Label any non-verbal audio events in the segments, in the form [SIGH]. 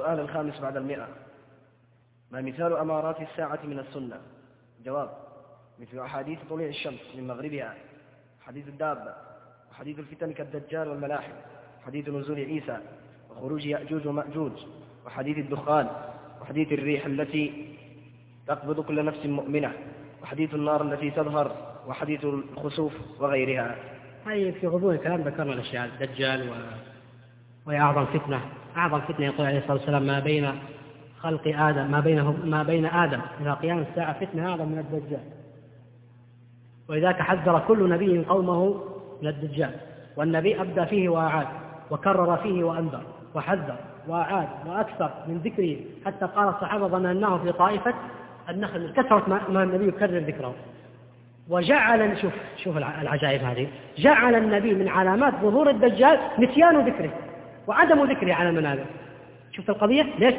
السؤال الخامس بعد المئة. ما مثال أمارات الساعة من السنة؟ جواب. مثل أحاديث طلوع الشمس من مغربها. حديث الدابة. وحديث الفتن كالدجال والملاحم. وحديث نزول عيسى. وخروج يأجوج ومأجوج. وحديث الدخان. وحديث الريح التي تقبض كل نفس مؤمنة. وحديث النار التي تظهر. وحديث الخسوف وغيرها. هذه في غضون الكلام ذكرنا الأشياء الدجال و... وهي أعظم فتنة. أعظم فتنة يقول عليه الصلاة والسلام ما بين خلق آدم ما بينه ما بين آدم إلى قيام الساعة. فتنة أعظم من الدجال. ولذلك حذر كل نبي قومه من الدجال. والنبي أبدى فيه وأعاد وكرر فيه وأنذر وحذر وأعاد وأكثر من ذكره. حتى قال الصحابة ظنناه في طائفة النخل كثرة ما النبي يكرر ذكره. وجعل شوف شوف العجائب هذه. جعل النبي من علامات ظهور الدجال نسيان ذكره. وعدم ذكره على المنابر شوف القضية؟ ليش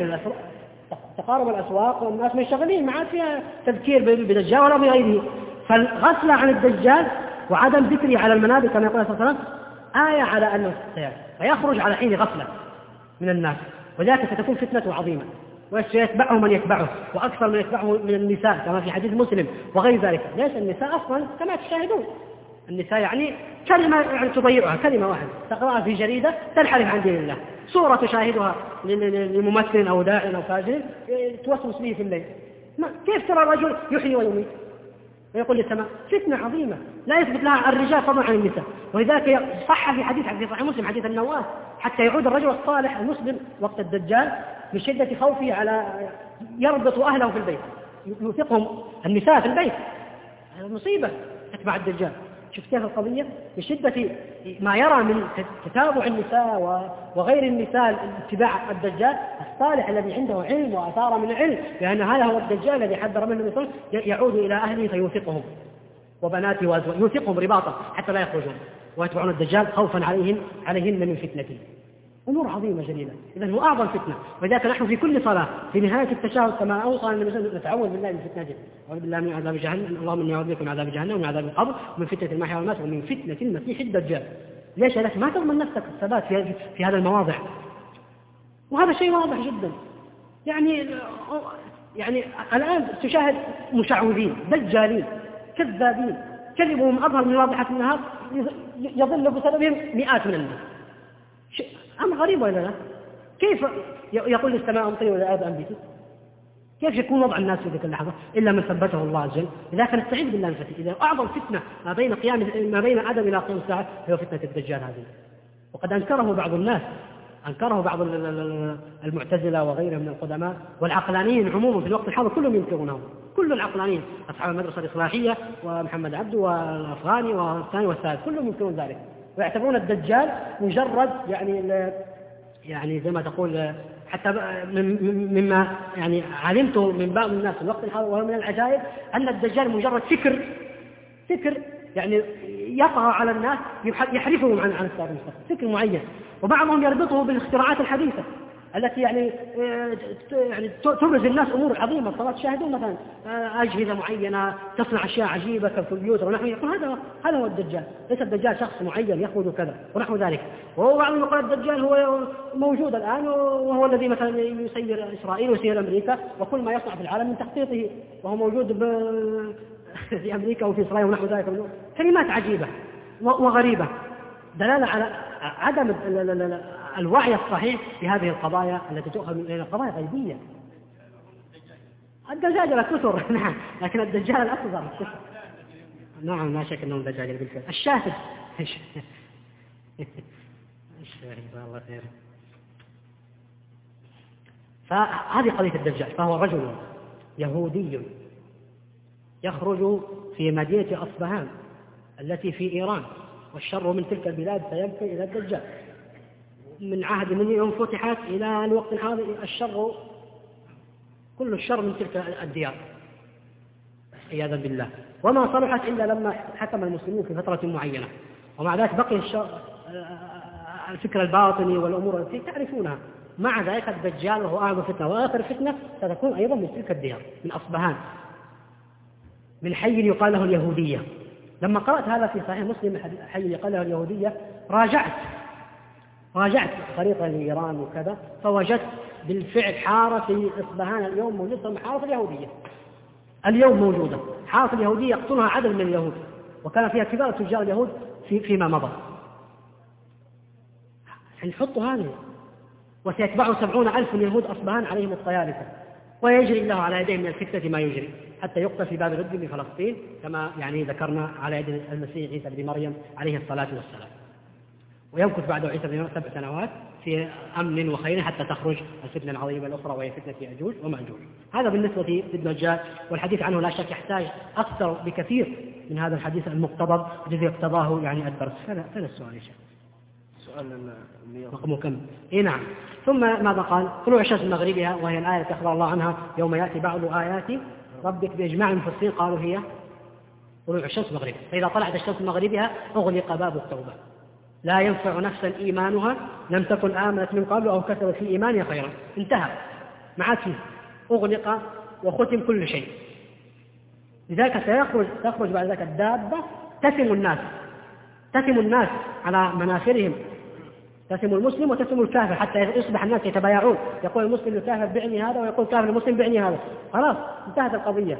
تقارب الأسواق والناس منشغلين ما عاد فيها تذكير بالدجال ولا بغيره. فالغفلة عن الدجال وعدم ذكره على المنابر كما يقول صلى الله عليه وسلم آية على أنه سيأتي فيخرج على حين غفلة من الناس. وذلك ستكون فتنة عظيمة. وسيتبعه من يتبعه وأكثر من يتبعه من النساء كما في حديث مسلم وغير ذلك. ليش النساء أصلا كما تشاهدون؟ النساء يعني كلمة يعني تضيعها كلمة واحدة. تقرأها في جريدة تنحرف عن دين الله. صورة تشاهدها لممثل أو داع أو فاجر توسوس به في الليل. ما كيف ترى الرجل يحيي ويميت؟ ويقول للسماء فتنة عظيمة لا يثبت لها الرجال فضلا عن النساء. ولذلك صح في حديث في صحيح مسلم حديث النواس. حتى يعود الرجل الصالح المسلم وقت الدجال من شدة خوفه على يربط أهله في البيت. يوثقهم النساء في البيت. مصيبة تتبع الدجال. شفت كيف القضية؟ بشدة ما يرى من تتابع النساء وغير النساء اتباع الدجال الصالح الذي عنده علم وأثار من العلم لأن هذا هو الدجال الذي حذر منه الرسول يعود إلى أهله فيوثقهم. وبناته وأزواجه يوثقهم رباطا حتى لا يخرجون ويتبعون الدجال خوفا عليهم عليهن من فتنته. أمور عظيمة جليلة. إذا هو أعظم فتنة. ولذلك نحن في كل صلاة. في نهاية التشهد كما أوصى النبي صلى نتعوذ بالله من فتنة أعوذ بالله من عذاب جهنم. اللهم إني أعوذ بك من عذاب جهنم ومن عذاب القبر ومن فتنة المحيا والمات ومن فتنة المسيح الدجال. ليش لك؟ ما تضمن نفسك الثبات في, في هذا المواضع. وهذا شيء واضح جدا. يعني يعني الآن تشاهد مشعوذين دجالين كذابين كذبهم أظهر من واضحة النهار يضل بسببهم مئات من الناس. أمر غريب ولا لا؟ كيف يقول للسماء أمطري والأرض أنبتي كيف يكون وضع الناس في تلك اللحظة إلا من ثبته الله عز وجل؟ لذلك نستعيذ بالله من إذا أعظم فتنة ما بين قيام ما بين آدم إلى قيام الساعة هي فتنة الدجال هذه. وقد أنكره بعض الناس. أنكره بعض المعتزلة وغيرهم من القدماء والعقلانيين عموما في الوقت الحاضر كلهم ينكرونه. كل العقلانيين أصحاب المدرسة الإصلاحية ومحمد عبده والأفغاني والثاني والثالث كلهم ينكرون ذلك. ويعتبرون الدجال مجرد يعني يعني زي ما تقول حتى مما يعني علمته من بعض الناس في الوقت الحاضر وهو من العجائب أن الدجال مجرد فكر فكر يعني يطغى على الناس يحرفهم عن عن المستقيم فكر معين. وبعضهم يربطه بالاختراعات الحديثة. التي يعني آه، يعني تبرز الناس أمور عظيمة. صارت تشاهدون مثلا آه، أجهزة معينة تصنع أشياء عجيبة كالكمبيوتر ونحو يقول هذا هذا هو الدجال. ليس الدجال شخص معين يخرج كذا ونحو ذلك. وهو بعضهم يقول الدجال هو موجود الآن وهو الذي مثلا يسير إسرائيل ويسير أمريكا وكل ما يصنع في العالم من تخطيطه. وهو موجود [LAUGHS] في أمريكا وفي إسرائيل ونحو ذلك. كلمات عجيبة وغريبة. دلالة على عدم الوعي الصحيح في هذه القضايا التي تؤخذ من القضايا غيبية. الدجاجة كثر [LAUGHS] نعم لكن الدجال الأصغر. نعم لا شك أنه دجاجة بالفعل. الشاهد. [LAUGHS] الشاهد الله خير. فهذه قضية الدجال فهو رجل يهودي يخرج في مدينة أصبهان التي في إيران والشر من تلك البلاد سيبقي إلى الدجال. من عهد من يوم فتحت إلى الوقت الحاضر الشر كل الشر من تلك الديار. عياذا بالله. وما صلحت إلا لما حكم المسلمون في فترة معينة. ومع ذلك بقي الشر الفكر الباطني والأمور التي تعرفونها. مع ذلك الدجال وهو أعظم فتنة. وآخر فتنة ستكون أيضا من تلك الديار من أصبهان. من حي يقال له اليهودية. لما قرأت هذا في صحيح مسلم حي يقال له اليهودية راجعت. راجعت خريطة لإيران وكذا فوجدت بالفعل حارة في إصبهان اليوم موجودة حارة اليهودية. اليوم موجودة. حارة اليهودية يقتلها عدد من اليهود وكان فيها كبار تجار اليهود في فيما مضى. نحطوا هذه وسيتبعه سبعون ألف يهود أصبهان عليهم الطيالسة. ويجري الله على يديهم من الفتنة ما يجري حتى يقتل في باب الرد في فلسطين كما يعني ذكرنا على يد المسيح عيسى بن مريم عليه الصلاة والسلام. ويمكث بعد عيسى بن سبع سنوات في أمن وخير حتى تخرج الفتنة العظيمة الأخرى وهي فتنة يأجوج ومأجوج هذا بالنسبة للدجال والحديث عنه لا شك يحتاج أكثر بكثير من هذا الحديث المقتضب الذي اقتضاه يعني الدرس فين السؤال يا شيخ؟ سؤال رقمه كم؟ اي نعم ثم ماذا قال؟ طلوع الشمس من مغربها وهي الآية التي أخبر الله عنها يوم يأتي بعض آيات ربك بإجماع المفسرين قالوا هي طلوع الشمس مغربها فإذا طلعت الشمس مغربها أغلق باب التوبة لا ينفع نفسا إيمانها لم تكن آمنت من قبل أو كسبت في إيمانها خيرا. انتهى. ما عاد فيه أغلق وختم كل شيء. لذلك سيخرج تخرج بعد ذلك الدابة. تسم الناس. تسم الناس على مناخرهم تسم المسلم وتسم الكافر حتى يصبح الناس يتبايعون. يقول المسلم للكافر بعني هذا ويقول الكافر المسلم بعني هذا. خلاص انتهت القضية.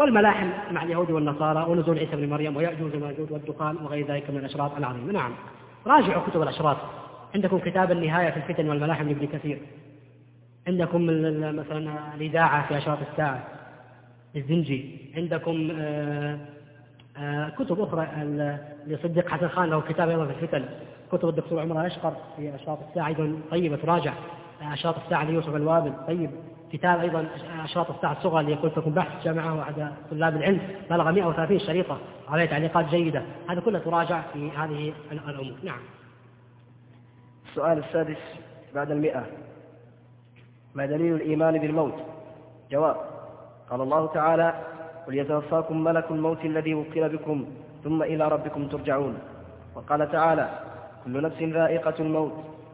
والملاحم مع اليهود والنصارى ونزول عيسى بن مريم ويأجوج وماجوج والدخان وغير ذلك من الأشراط العظيمة. نعم. راجعوا كتب الأشراط. عندكم كتاب النهاية في الفتن والملاحم لابن كثير. عندكم مثلا الإذاعة في أشراط الساعة. الزنجي. عندكم آه، آه، كتب أخرى لصديق حسن خان له كتاب أيضا في الفتن. كتب الدكتور عمر الأشقر في أشراط الساعة أيضا طيبة تراجع. أشراط الساعة ليوسف الوابل. طيب. كتاب أيضا أشراط الساعة الصغرى قلت لكم بحث جامعة وعد طلاب العلم بلغ 130 شريطة عليه تعليقات جيدة. هذا كله تراجع في هذه الأمور. نعم. السؤال السادس بعد المئة. ما دليل الإيمان بالموت؟ جواب قال الله تعالى قل يتوفاكم ملك الموت الذي وكل بكم ثم إلى ربكم ترجعون. وقال تعالى كل نفس ذائقة الموت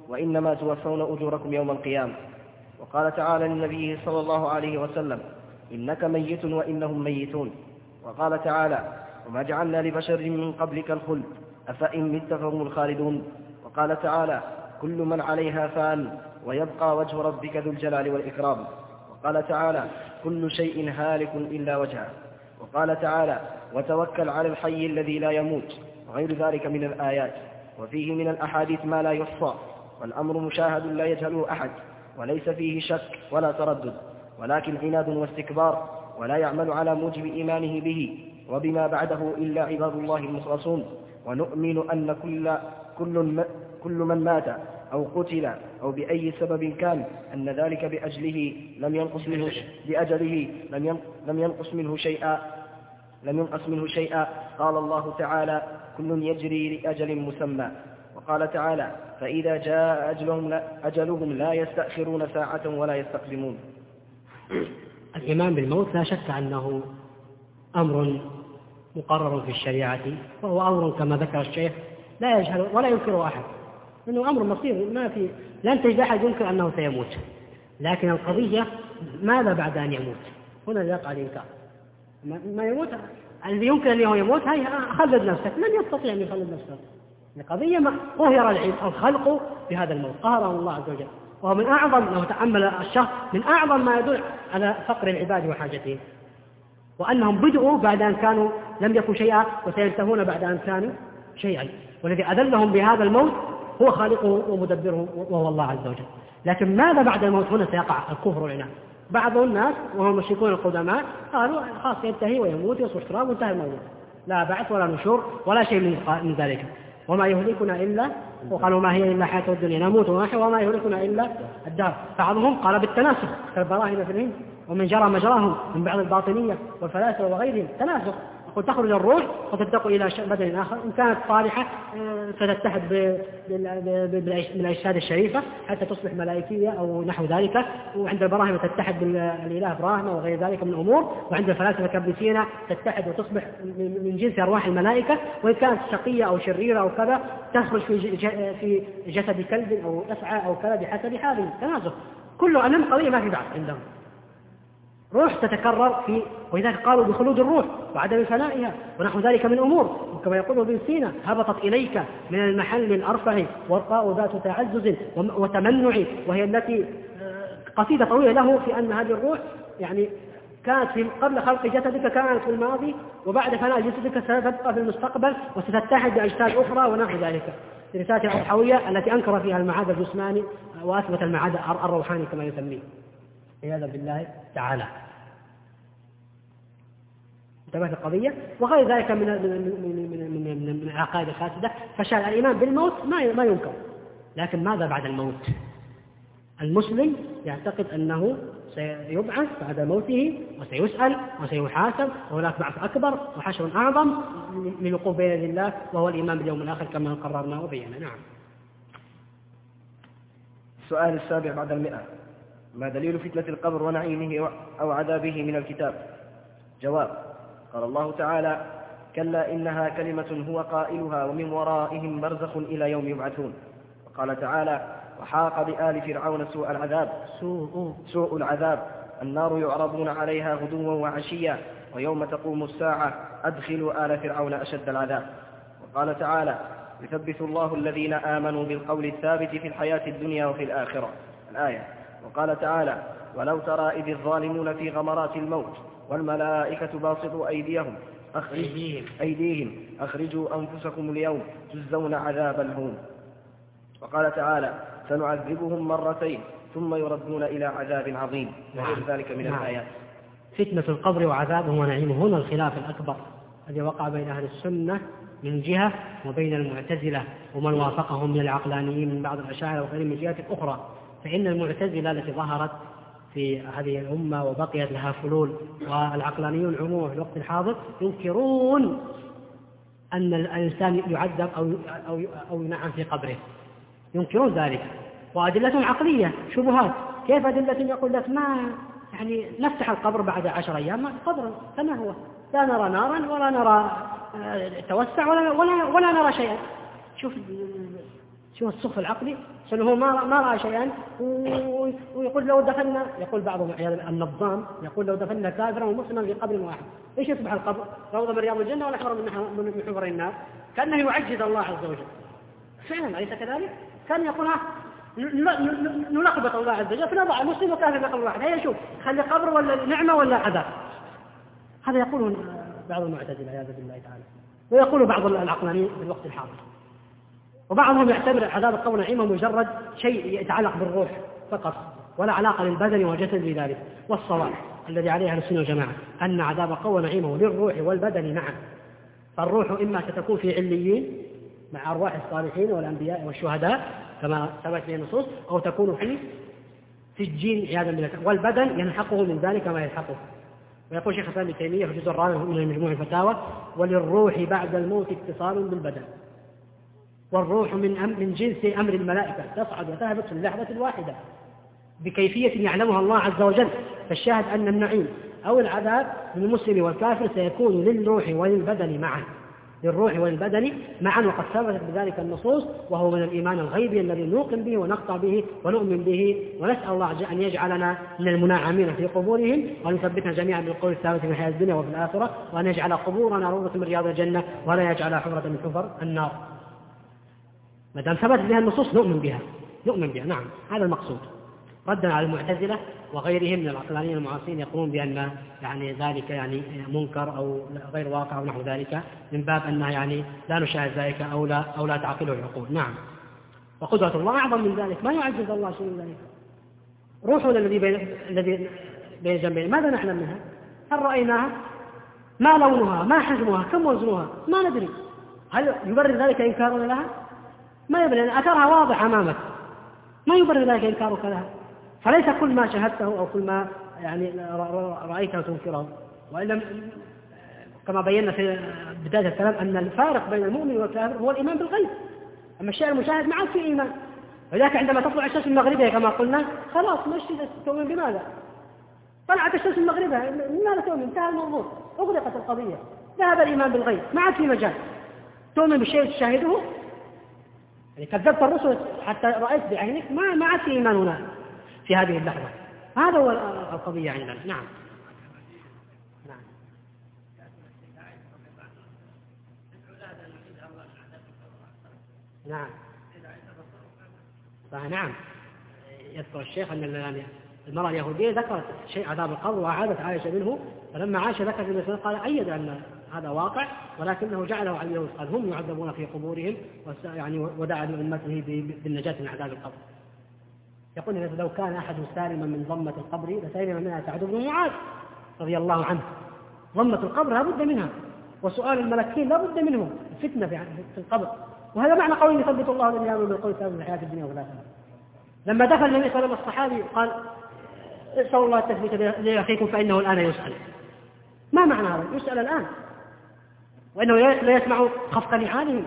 وإنما توفون أجوركم يوم القيامة. وقال تعالى لنبيه صلى الله عليه وسلم إنك ميت وإنهم ميتون. وقال تعالى وما جعلنا لبشر من قبلك الخلد أفإن مت فهم الخالدون. وقال تعالى كل من عليها فان ويبقى وجه ربك ذو الجلال والإكرام. وقال تعالى كل شيء هالك إلا وجهه. وقال تعالى وتوكل على الحي الذي لا يموت وغير ذلك من الآيات. وفيه من الأحاديث ما لا يحصى والأمر مشاهد لا يجهله أحد. وليس فيه شك ولا تردد ولكن عناد واستكبار ولا يعمل على موجب إيمانه به وبما بعده إلا عباد الله المخلصون. ونؤمن أن كل, كل, كل من مات أو قتل أو بأي سبب كان أن ذلك بأجله لم ينقص منه بأجله لم لم ينقص منه شيئا لم ينقص منه شيئا. قال الله تعالى كل يجري لأجل مسمى. وقال تعالى فإذا جاء أجلهم لا, أجلهم لا يستأخرون ساعة ولا يستقدمون. الإيمان بالموت لا شك أنه أمر مقرر في الشريعة وهو أمر كما ذكر الشيخ لا يجهل ولا ينكره أحد إنه أمر مصير ما في لن تجد أحد ينكر أنه سيموت. لكن القضية ماذا بعد أن يموت؟ هنا يقع الإنكار. ما يموت؟ الذي يمكن أن يموت هي خلد نفسك من يستطيع أن يخلد نفسه؟ ما هو يرى الخلق بهذا الموت قهره الله عز وجل وهو من أعظم لو تامل الشخص من أعظم ما يدل على فقر العباد وحاجتهم وأنهم بدؤوا بعد أن كانوا لم يكن شيئا وسينتهون بعد أن كانوا شيئا. والذي أذلهم بهذا الموت هو خالقه ومدبره وهو الله عز وجل. لكن ماذا بعد الموت؟ هنا سيقع الكفر والعناد بعض الناس وهم المشركون القدماء قالوا خلاص ينتهي ويموت ويصبح تراب وانتهى الموضوع لا بعث ولا نشور ولا شيء من ذلك. وما يهلكنا إلا وقالوا ما هي إلا حياة الدنيا نموت ونحيا وما يهلكنا إلا الدار. بعضهم قال بالتناسخ كالبراهين في الهند ومن جرى مجراهم من بعض الباطنية والفلاسفة وغيرهم. تناسخ. وتخرج الروح وتنتقل إلى بدن آخر. إن كانت صالحة آه، فتتحد بالأجساد الشريفة حتى تصبح ملائكية أو نحو ذلك. وعند البراهمة تتحد بالإله إبراهيم وغير ذلك من الأمور. وعند الفلاسفة كابن سينا تتحد وتصبح من جنس أرواح الملائكة. وإن كانت شقية أو شريرة أو كذا تخرج في في جسد كلب أو أسعى أو كذا بحسب حاله. تناسخ كله أمام قضية ما في بعض عندهم. روح تتكرر في ولذلك قالوا بخلود الروح وعدم فنائها ونحو ذلك من أمور وكما يقول ابن سينا هبطت إليك من المحل الأرفع والقاء ذات تعزز وتمنع وهي التي آه، قصيدة طويلة له في أن هذه الروح يعني كانت في قبل خلق جسدك كانت في الماضي وبعد فناء جسدك ستبقى في المستقبل وستتحد بأجساد أخرى ونحو ذلك. رسالة الأضحوية التي أنكر فيها المعاد الجسماني وأثبت المعاد الروحاني كما يسميه. عياذا بالله تعالى. انتبهت القضية وغير ذلك من من من من من, من العقائد الفاسدة فشان الإيمان بالموت ما ما ينكر. لكن ماذا بعد الموت؟ المسلم يعتقد أنه سيبعث بعد موته وسيسأل وسيحاسب وهناك بعث أكبر وحشر أعظم للوقوف بين يدي الله وهو الإيمان باليوم الآخر كما قررنا وبينا. نعم. السؤال السابع بعد المئة. ما دليل فتنة القبر ونعيمه أو عذابه من الكتاب؟ جواب قال الله تعالى كلا إنها كلمة هو قائلها ومن ورائهم برزخ إلى يوم يبعثون. وقال تعالى وحاق بآل فرعون سوء العذاب. سوء, سوء العذاب. النار يعرضون عليها غدوا وعشيا ويوم تقوم الساعة أدخلوا آل فرعون أشد العذاب. وقال تعالى يثبت الله الذين آمنوا بالقول الثابت في الحياة الدنيا وفي الآخرة. الآية وقال تعالى ولو ترى إذ الظالمون في غمرات الموت والملائكة باسطوا أيديهم أخرج أيديهم. أخرجوا أنفسكم اليوم تجزون عذاب الهون. وقال تعالى سنعذبهم مرتين ثم يردون إلى عذاب عظيم. وغير نعم. ذلك من نعم. الآيات. فتنة القبر وعذابه ونعيمه. هنا الخلاف الأكبر الذي وقع بين أهل السنة من جهة وبين المعتزلة ومن وافقهم من العقلانيين من بعض الأشاعرة وغيرهم من جهة أخرى. فإن المعتزلة التي ظهرت في هذه الأمة وبقيت لها فلول والعقلانيون عموما في الوقت الحاضر ينكرون أن الإنسان يعذب أو أو أو ينعم في قبره. ينكرون ذلك. وأدلتهم عقلية شبهات. كيف أدلة يقول لك ما يعني نفتح القبر بعد عشر أيام؟ قبر كما هو؟ لا نرى نارا ولا نرى آه، توسع ولا, ولا, ولا نرى شيئا. شوف شوف السخف العقلي. هو ما ما رأى شيئا ويقول لو دفنا يقول بعضهم النظام يقول لو دفنا كافرا ومسلما في قبر واحد. إيش يصبح القبر؟ روضه من رياض الجنة ولا حفره من حفر النار؟ كأنه يعجز الله عز وجل. فعلا أليس كذلك؟ كان يقول ها نلخبط الله عز وجل. فنضع مسلم وكافر في قبر واحد. هيا شوف خلي قبر ولا نعمة ولا عذاب. هذا يقول بعض المعتزلة عياذا بالله تعالى. ويقول بعض العقلانيين في الوقت الحاضر. وبعضهم يعتبر عذاب القبر نعيمه مجرد شيء يتعلق بالروح فقط ولا علاقة للبدن والجسد بذلك والصواب الذي عليه أهل السنة والجماعة أن عذاب القبر نعيمه للروح والبدن معا. فالروح إما ستكون في عليين مع أرواح الصالحين والأنبياء والشهداء كما ثبت في النصوص أو تكون في سجين عياذا بالله. والبدن يلحقه من ذلك ما يلحقه. ويقول شيخ الإسلام ابن تيمية في الجزء الرابع من مجموع الفتاوى وللروح بعد الموت اتصال بالبدن. والروح من أم من جنس أمر الملائكة. تصعد وتهبط في اللحظة الواحدة. بكيفية يعلمها الله عز وجل. فالشاهد أن النعيم أو العذاب للمسلم والكافر سيكون للروح وللبدن معا. للروح والبدن معا. وقد ثبتت بذلك النصوص. وهو من الإيمان الغيبي الذي نوقن به ونقطع به ونؤمن به. ونسأل الله أن يجعلنا من المنعمين في قبورهم. وأن يثبتنا جميعا بالقول الثابت في الحياة الدنيا وفي الآخرة. وأن يجعل قبورنا روضة من رياض الجنة. ولا يجعلها حفرة من حفر النار. ما دام ثبتت بها النصوص نؤمن بها نؤمن بها نعم هذا المقصود ردا على المعتزلة وغيرهم من العقلانيين المعاصرين يقولون بأن يعني ذلك يعني منكر أو غير واقع أو نحو ذلك من باب أنه يعني لا نشاهد ذلك أو لا أو لا تعقله العقول نعم وقدرة الله أعظم من ذلك ما يعجز الله شيء من ذلك روحنا الذي بين الذي بين جنبين ماذا نعلم منها؟ هل رأيناها؟ ما لونها؟ ما حجمها؟ كم وزنها؟ ما ندري هل يبرر ذلك إنكارنا لها؟ ما يبرر لأن أثرها واضح أمامك. ما يبرر ذلك إنكارك لها فليس كل ما شاهدته أو كل ما يعني رأيته تنكره. وإلا كما بينا في بداية الكلام أن الفارق بين المؤمن والكافر هو الإيمان بالغيب. أما الشيء المشاهد عاد في إيمان. ولذلك عندما تطلع الشمس المغربية كما قلنا خلاص مش تؤمن بماذا؟ طلعت الشمس المغربية لماذا تؤمن؟ انتهى الموضوع. أغلقت القضية. ذهب الإيمان بالغيب. ما عاد في مجال. تؤمن بالشيء تشاهده يعني كذبت الرسل حتى رأيت بعينك ما ما عاد في إيمان هناك في هذه اللحظة. هذا هو القضية يعني عندنا نعم. نعم. نعم. آه، نعم. يذكر الشيخ أن المرأة اليهودية ذكرت شيء عذاب القبر وأعادت عائشة منه. فلما عاش ذكرت النبي قال أيد أن هذا واقع ولكنه جعله اليهود قال هم يعذبون في قبورهم يعني ودعا لأمته بالنجاة من عذاب القبر. يقول لو كان أحد سالما من ضمة القبر لسلم منها سعد بن معاذ رضي الله عنه. ضمة القبر لا بد منها وسؤال الملكين لا بد منه فتنة في القبر. وهذا معنى قول يثبت الله الذين آمنوا بالقول الثابت في الحياة الدنيا والآخرة لما دخل النبي صلى الله عليه وسلم الصحابي قال اسأل الله التثبيت لأخيكم فإنه الآن يسأل. ما معنى هذا؟ يسأل الآن. وإنه لا يسمع خفق نعالهم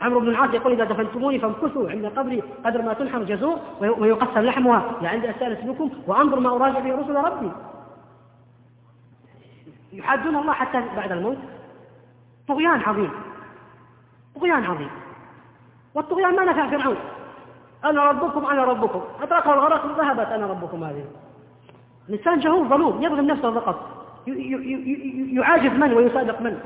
عمرو بن العاص يقول إذا دفنتموني فامكثوا عند قبري قدر ما تنحر جزور ويقسم لحمها. لعندي أستانس بكم وأنظر ما أراجع به رسل ربي. يحادون الله حتى بعد الموت. طغيان عظيم. طغيان عظيم. والطغيان ما نفع فرعون. أنا ربكم أنا ربكم. أدركه الغرق ذهبت أنا ربكم هذه. الإنسان جهول ظلوم. يظلم نفسه فقط. يعاجز من ويصادق من؟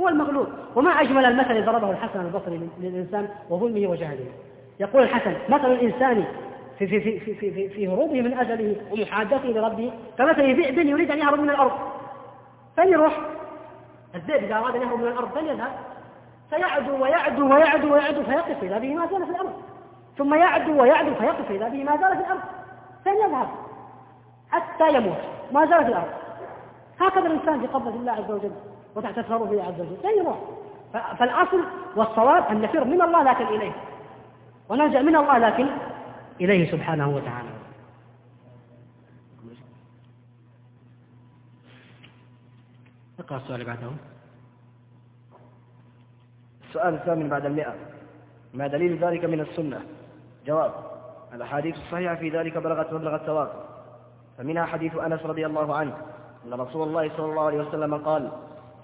هو المغلوب. وما أجمل المثل ضربه الحسن البصري للإنسان وظلمه وجهله. يقول الحسن مثل الإنسان في في في في في, في هروبه من أجله ومحادثته لربه كمثل ذئب يريد أن يهرب من الأرض. فليروح الذئب إذا أراد أن يهرب من الأرض فليذهب فيعدو ويعدو ويعدو ويعدو فيقف إذا به ما زال في الأرض. ثم يعدو ويعدو فيقف إذا به ما زال في الأرض. فليذهب حتى يموت. ما زال في الأرض. هكذا الإنسان في قبضة الله عز وجل. وتحت تصرفه عز وجل. لا يروح فالأصل والصواب أن نفر من الله لكن إليه. ونلجأ من الله لكن إليه سبحانه وتعالى. اقرأ السؤال اللي بعده. السؤال الثامن بعد المئة. ما دليل ذلك من السنة؟ جواب. الأحاديث الصحيحة في ذلك بلغت مبلغ التواتر. فمنها حديث أنس رضي الله عنه أن رسول الله صلى الله عليه وسلم قال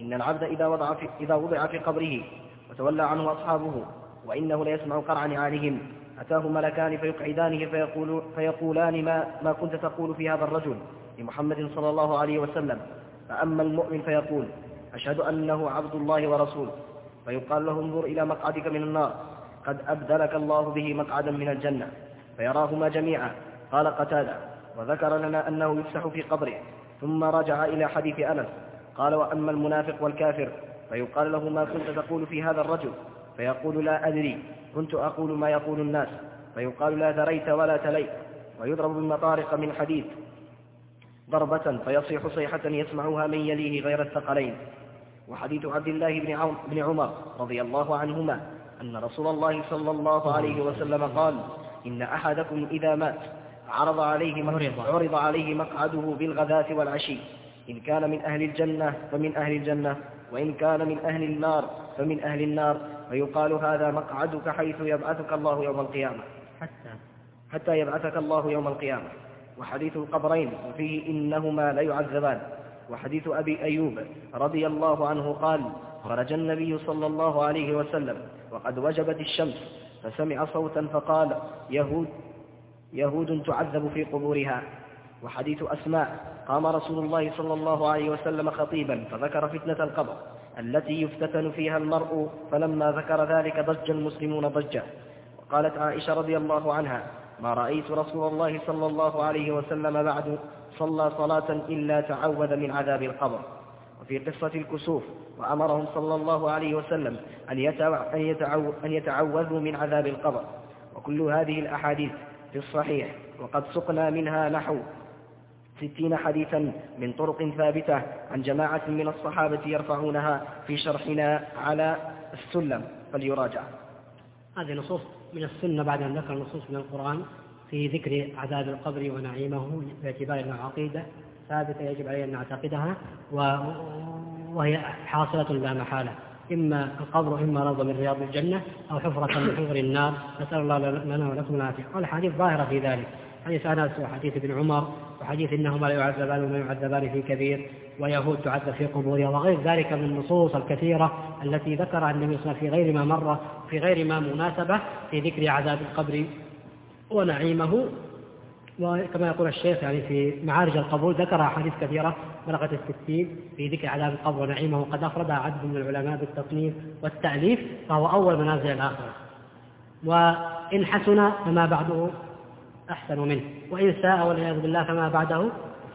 إن العبد إذا وضع في, إذا وضع في قبره وتولى عنه أصحابه وإنه ليسمع قرع نعالهم أتاه ملكان فيقعدانه فيقول فيقولان ما, ما كنت تقول في هذا الرجل لمحمد صلى الله عليه وسلم. فأما المؤمن فيقول أشهد أنه عبد الله ورسوله. فيقال له انظر إلى مقعدك من النار. قد أبدلك الله به مقعدا من الجنة. فيراهما جميعا. قال قتادة وذكر لنا أنه يفسح في قبره. ثم رجع إلى حديث أنس. قال وأما المنافق والكافر فيقال له ما كنت تقول في هذا الرجل فيقول لا أدري كنت أقول ما يقول الناس فيقال لا ذريت ولا تليت ويضرب بالمطارق من حديد ضربة فيصيح صيحة يسمعها من يليه غير الثقلين وحديث عبد الله بن عمر رضي الله عنهما أن رسول الله صلى الله عليه وسلم قال إن أحدكم إذا مات عرض عليه عرض. عليه مقعده بالغداة والعشي إن كان من أهل الجنة فمن أهل الجنة وإن كان من أهل النار فمن أهل النار. فيقال هذا مقعدك حيث يبعثك الله يوم القيامة. حتى. حتى يبعثك الله يوم القيامة. وحديث القبرين وفيه إنهما ليعذبان وحديث أبي أيوب رضي الله عنه قال خرج النبي صلى الله عليه وسلم وقد وجبت الشمس فسمع صوتا فقال يهود يهود تعذب في قبورها. وحديث أسماء قام رسول الله صلى الله عليه وسلم خطيبا فذكر فتنة القبر التي يفتتن فيها المرء فلما ذكر ذلك ضج المسلمون ضجا وقالت عائشة رضي الله عنها ما رأيت رسول الله صلى الله عليه وسلم بعد صلى صلاة إلا تعوذ من عذاب القبر. وفي قصة الكسوف وأمرهم صلى الله عليه وسلم أن يتعوذوا من عذاب القبر. وكل هذه الأحاديث في الصحيح وقد سقنا منها نحو ستين حديثا من طرق ثابتة عن جماعة من الصحابة يرفعونها في شرحنا على السلم. فليراجع. هذه نصوص من السنة بعد أن ذكر نصوص من القرآن في ذكر عذاب القبر ونعيمه باعتبار أنها عقيدة ثابتة يجب علينا أن نعتقدها وهي حاصلة لا محالة. إما القبر إما روضة من رياض الجنة أو حفرة من حفر النار. نسأل الله لنا ولكم العافية. والحديث ظاهرة في ذلك. حديث أنس وحديث ابن عمر وحديث إنهما لا يعذبان وما يعذبان في كبير ويهود تعذب في قبورها وغير ذلك من النصوص الكثيرة التي ذكرها النبي صلى الله عليه وسلم في غير ما مر في غير ما مناسبة في ذكر عذاب القبر ونعيمه وكما يقول الشيخ يعني في معارج القبول ذكر أحاديث كثيرة بلغت الستين في ذكر عذاب القبر ونعيمه وقد أفردها عدد من العلماء بالتصنيف والتأليف فهو أول منازل الآخرة. وإن حسن فما بعده. أحسن منه. وإن ساء والعياذ بالله فما بعده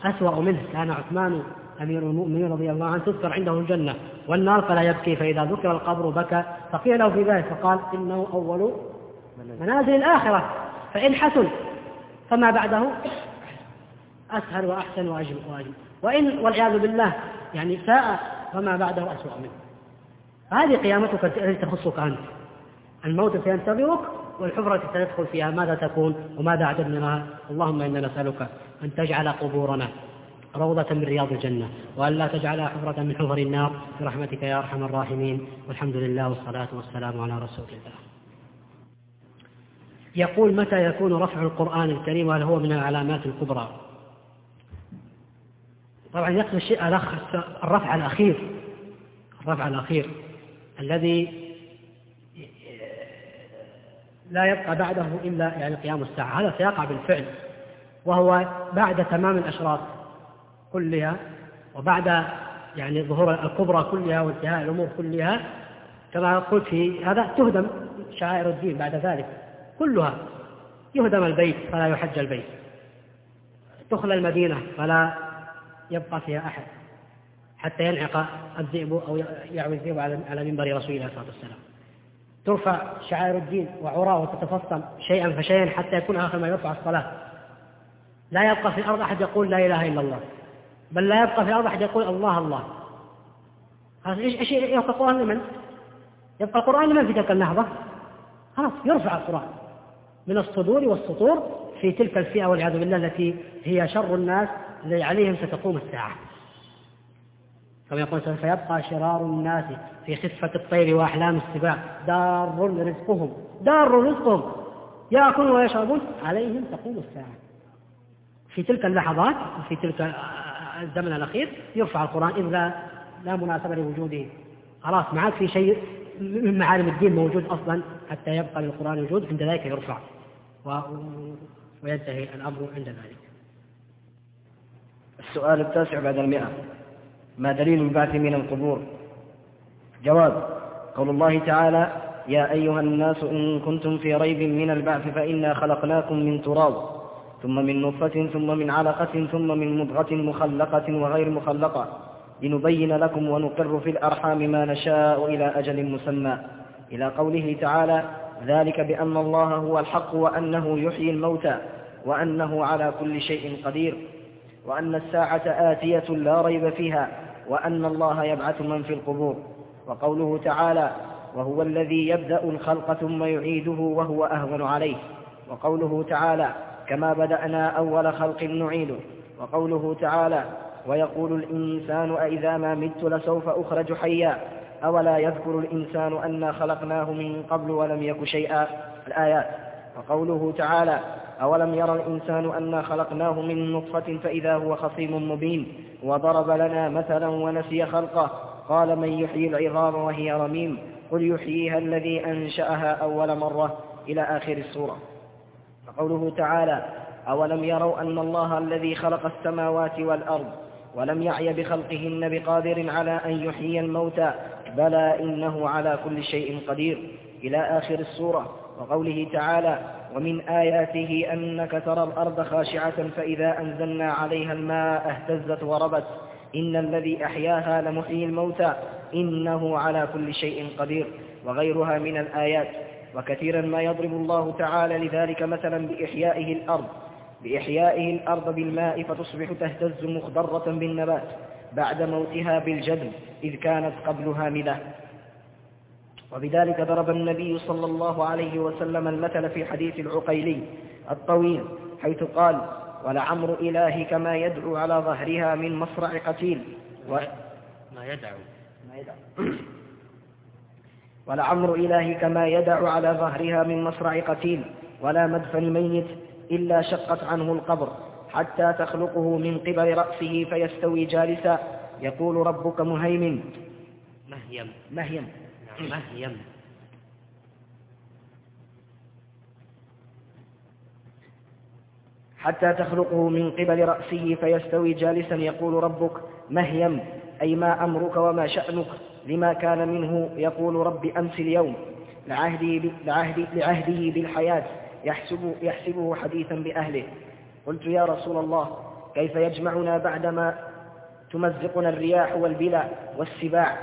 أسوأ منه. كان عثمان أمير المؤمنين رضي الله عنه تذكر عنده الجنة والنار فلا يبكي فإذا ذكر القبر بكى. فقيل له في ذلك فقال إنه أول منازل الآخرة. فإن حسن فما بعده أسهل وأحسن وأجمل وأجمل. وإن والعياذ بالله يعني ساء فما بعده أسوأ منه. هذه قيامتك التي تخصك أنت. الموت سينتظرك والحفرة سندخل فيها. ماذا تكون وماذا أعددنا لها اللهم إنا نسألك أن تجعل قبورنا روضة من رياض الجنة وأن لا تجعلها حفرة من حفر النار. برحمتك يا أرحم الراحمين. والحمد لله والصلاة والسلام على رسول الله. يقول متى يكون رفع القرآن الكريم؟ وهل هو من العلامات الكبرى؟ طبعا يقصد الشيء الرفع الأخير. الرفع الأخير الذي لا يبقى بعده إلا يعني قيام الساعة. هذا سيقع بالفعل وهو بعد تمام الأشراط كلها وبعد يعني ظهور الكبرى كلها وانتهاء الأمور كلها. كما قلت في هذا تهدم شعائر الدين بعد ذلك كلها. يهدم البيت فلا يحج البيت. تخلى المدينة فلا يبقى فيها أحد حتى ينعق الذئب أو يعوي الذئب على منبر رسول الله صلى الله عليه وسلم. ترفع شعائر الدين وعراه وتتفصل شيئا فشيئا حتى يكون آخر ما يرفع الصلاة لا يبقى في الأرض أحد يقول لا إله إلا الله بل لا يبقى في الأرض أحد يقول الله الله إيش إيش يبقى القرآن لمن؟ يبقى القرآن لمن في تلك اللحظة؟ خلاص يرفع القرآن من الصدور والسطور في تلك الفئة والعياذ بالله التي هي شر الناس عليهم ستقوم الساعة كما يقول فيبقى شرار الناس في خفة الطير وأحلام السباع دار رزقهم دار رزقهم. يأكلون ويشربون. عليهم تقوم الساعة. في تلك اللحظات وفي تلك الزمن الأخير يرفع القرآن إذ لا, لا مناسبة لوجوده. خلاص معك في شيء من معالم الدين موجود أصلا حتى يبقى للقرآن وجود. عند ذلك يرفع. و... وينتهي الأمر عند ذلك. السؤال التاسع بعد المئة. ما دليل البعث من القبور. جواب قول الله تعالى يا أيها الناس إن كنتم في ريب من البعث فإنا خلقناكم من تراب ثم من نطفة ثم من علقة ثم من مضغة مخلقة وغير مخلقة. لنبين لكم ونقر في الأرحام ما نشاء إلى أجل مسمى. إلى قوله تعالى ذلك بأن الله هو الحق وأنه يحيي الموتى وأنه على كل شيء قدير وأن الساعة آتية لا ريب فيها. وأن الله يبعث من في القبور. وقوله تعالى وهو الذي يبدأ الخلق ثم يعيده وهو أهون عليه. وقوله تعالى كما بدأنا أول خلق نعيده. وقوله تعالى ويقول الإنسان أئذا ما مت لسوف أخرج حيا. أولا يذكر الإنسان أنا خلقناه من قبل ولم يك شيئا. الآيات. وقوله تعالى أولم يرى الإنسان أنا خلقناه من نطفة فإذا هو خصيم مبين وضرب لنا مثلا ونسي خلقه. قال من يحيي العظام وهي رميم؟ قل يحييها الذي أنشأها أول مرة. إلى آخر السورة. وقوله تعالى أولم يروا أن الله الذي خلق السماوات والأرض ولم يعي بخلقهن بقادر على أن يحيي الموتى؟ بلى إنه على كل شيء قدير. إلى آخر السورة. وقوله تعالى ومن آياته أنك ترى الأرض خاشعة فإذا أنزلنا عليها الماء اهتزت وربت. إن الذي أحياها لمحيي الموتى. إنه على كل شيء قدير. وغيرها من الآيات. وكثيرا ما يضرب الله تعالى لذلك مثلا بإحيائه الأرض. بإحيائه الأرض بالماء فتصبح تهتز مخضرة بالنبات. بعد موتها بالجدل إذ كانت قبل هاملة وبذلك ضرب النبي صلى الله عليه وسلم المثل في حديث العقيلي الطويل حيث قال ولعمر إلهي كما يدعو على ظهرها من مصرع قتيل. و... ما يدعو. ما يدعو. ولعمر إلهي كما يدع على ظهرها من مصرع قتيل ولا مدفن ميت إلا شقت عنه القبر حتى تخلقه من قبل رأسه فيستوي جالسا. يقول ربك مهيمن. مهيم. مهيم. مهيم حتى تخلقه من قبل رأسه فيستوي جالسا يقول ربك مهيم أي ما أمرك وما شأنك؟ لما كان منه يقول رب أمس اليوم. لعهده, لعهده, لعهده بالحياة يحسب يحسبه حديثا بأهله. قلت يا رسول الله كيف يجمعنا بعدما تمزقنا الرياح والبلى والسباع؟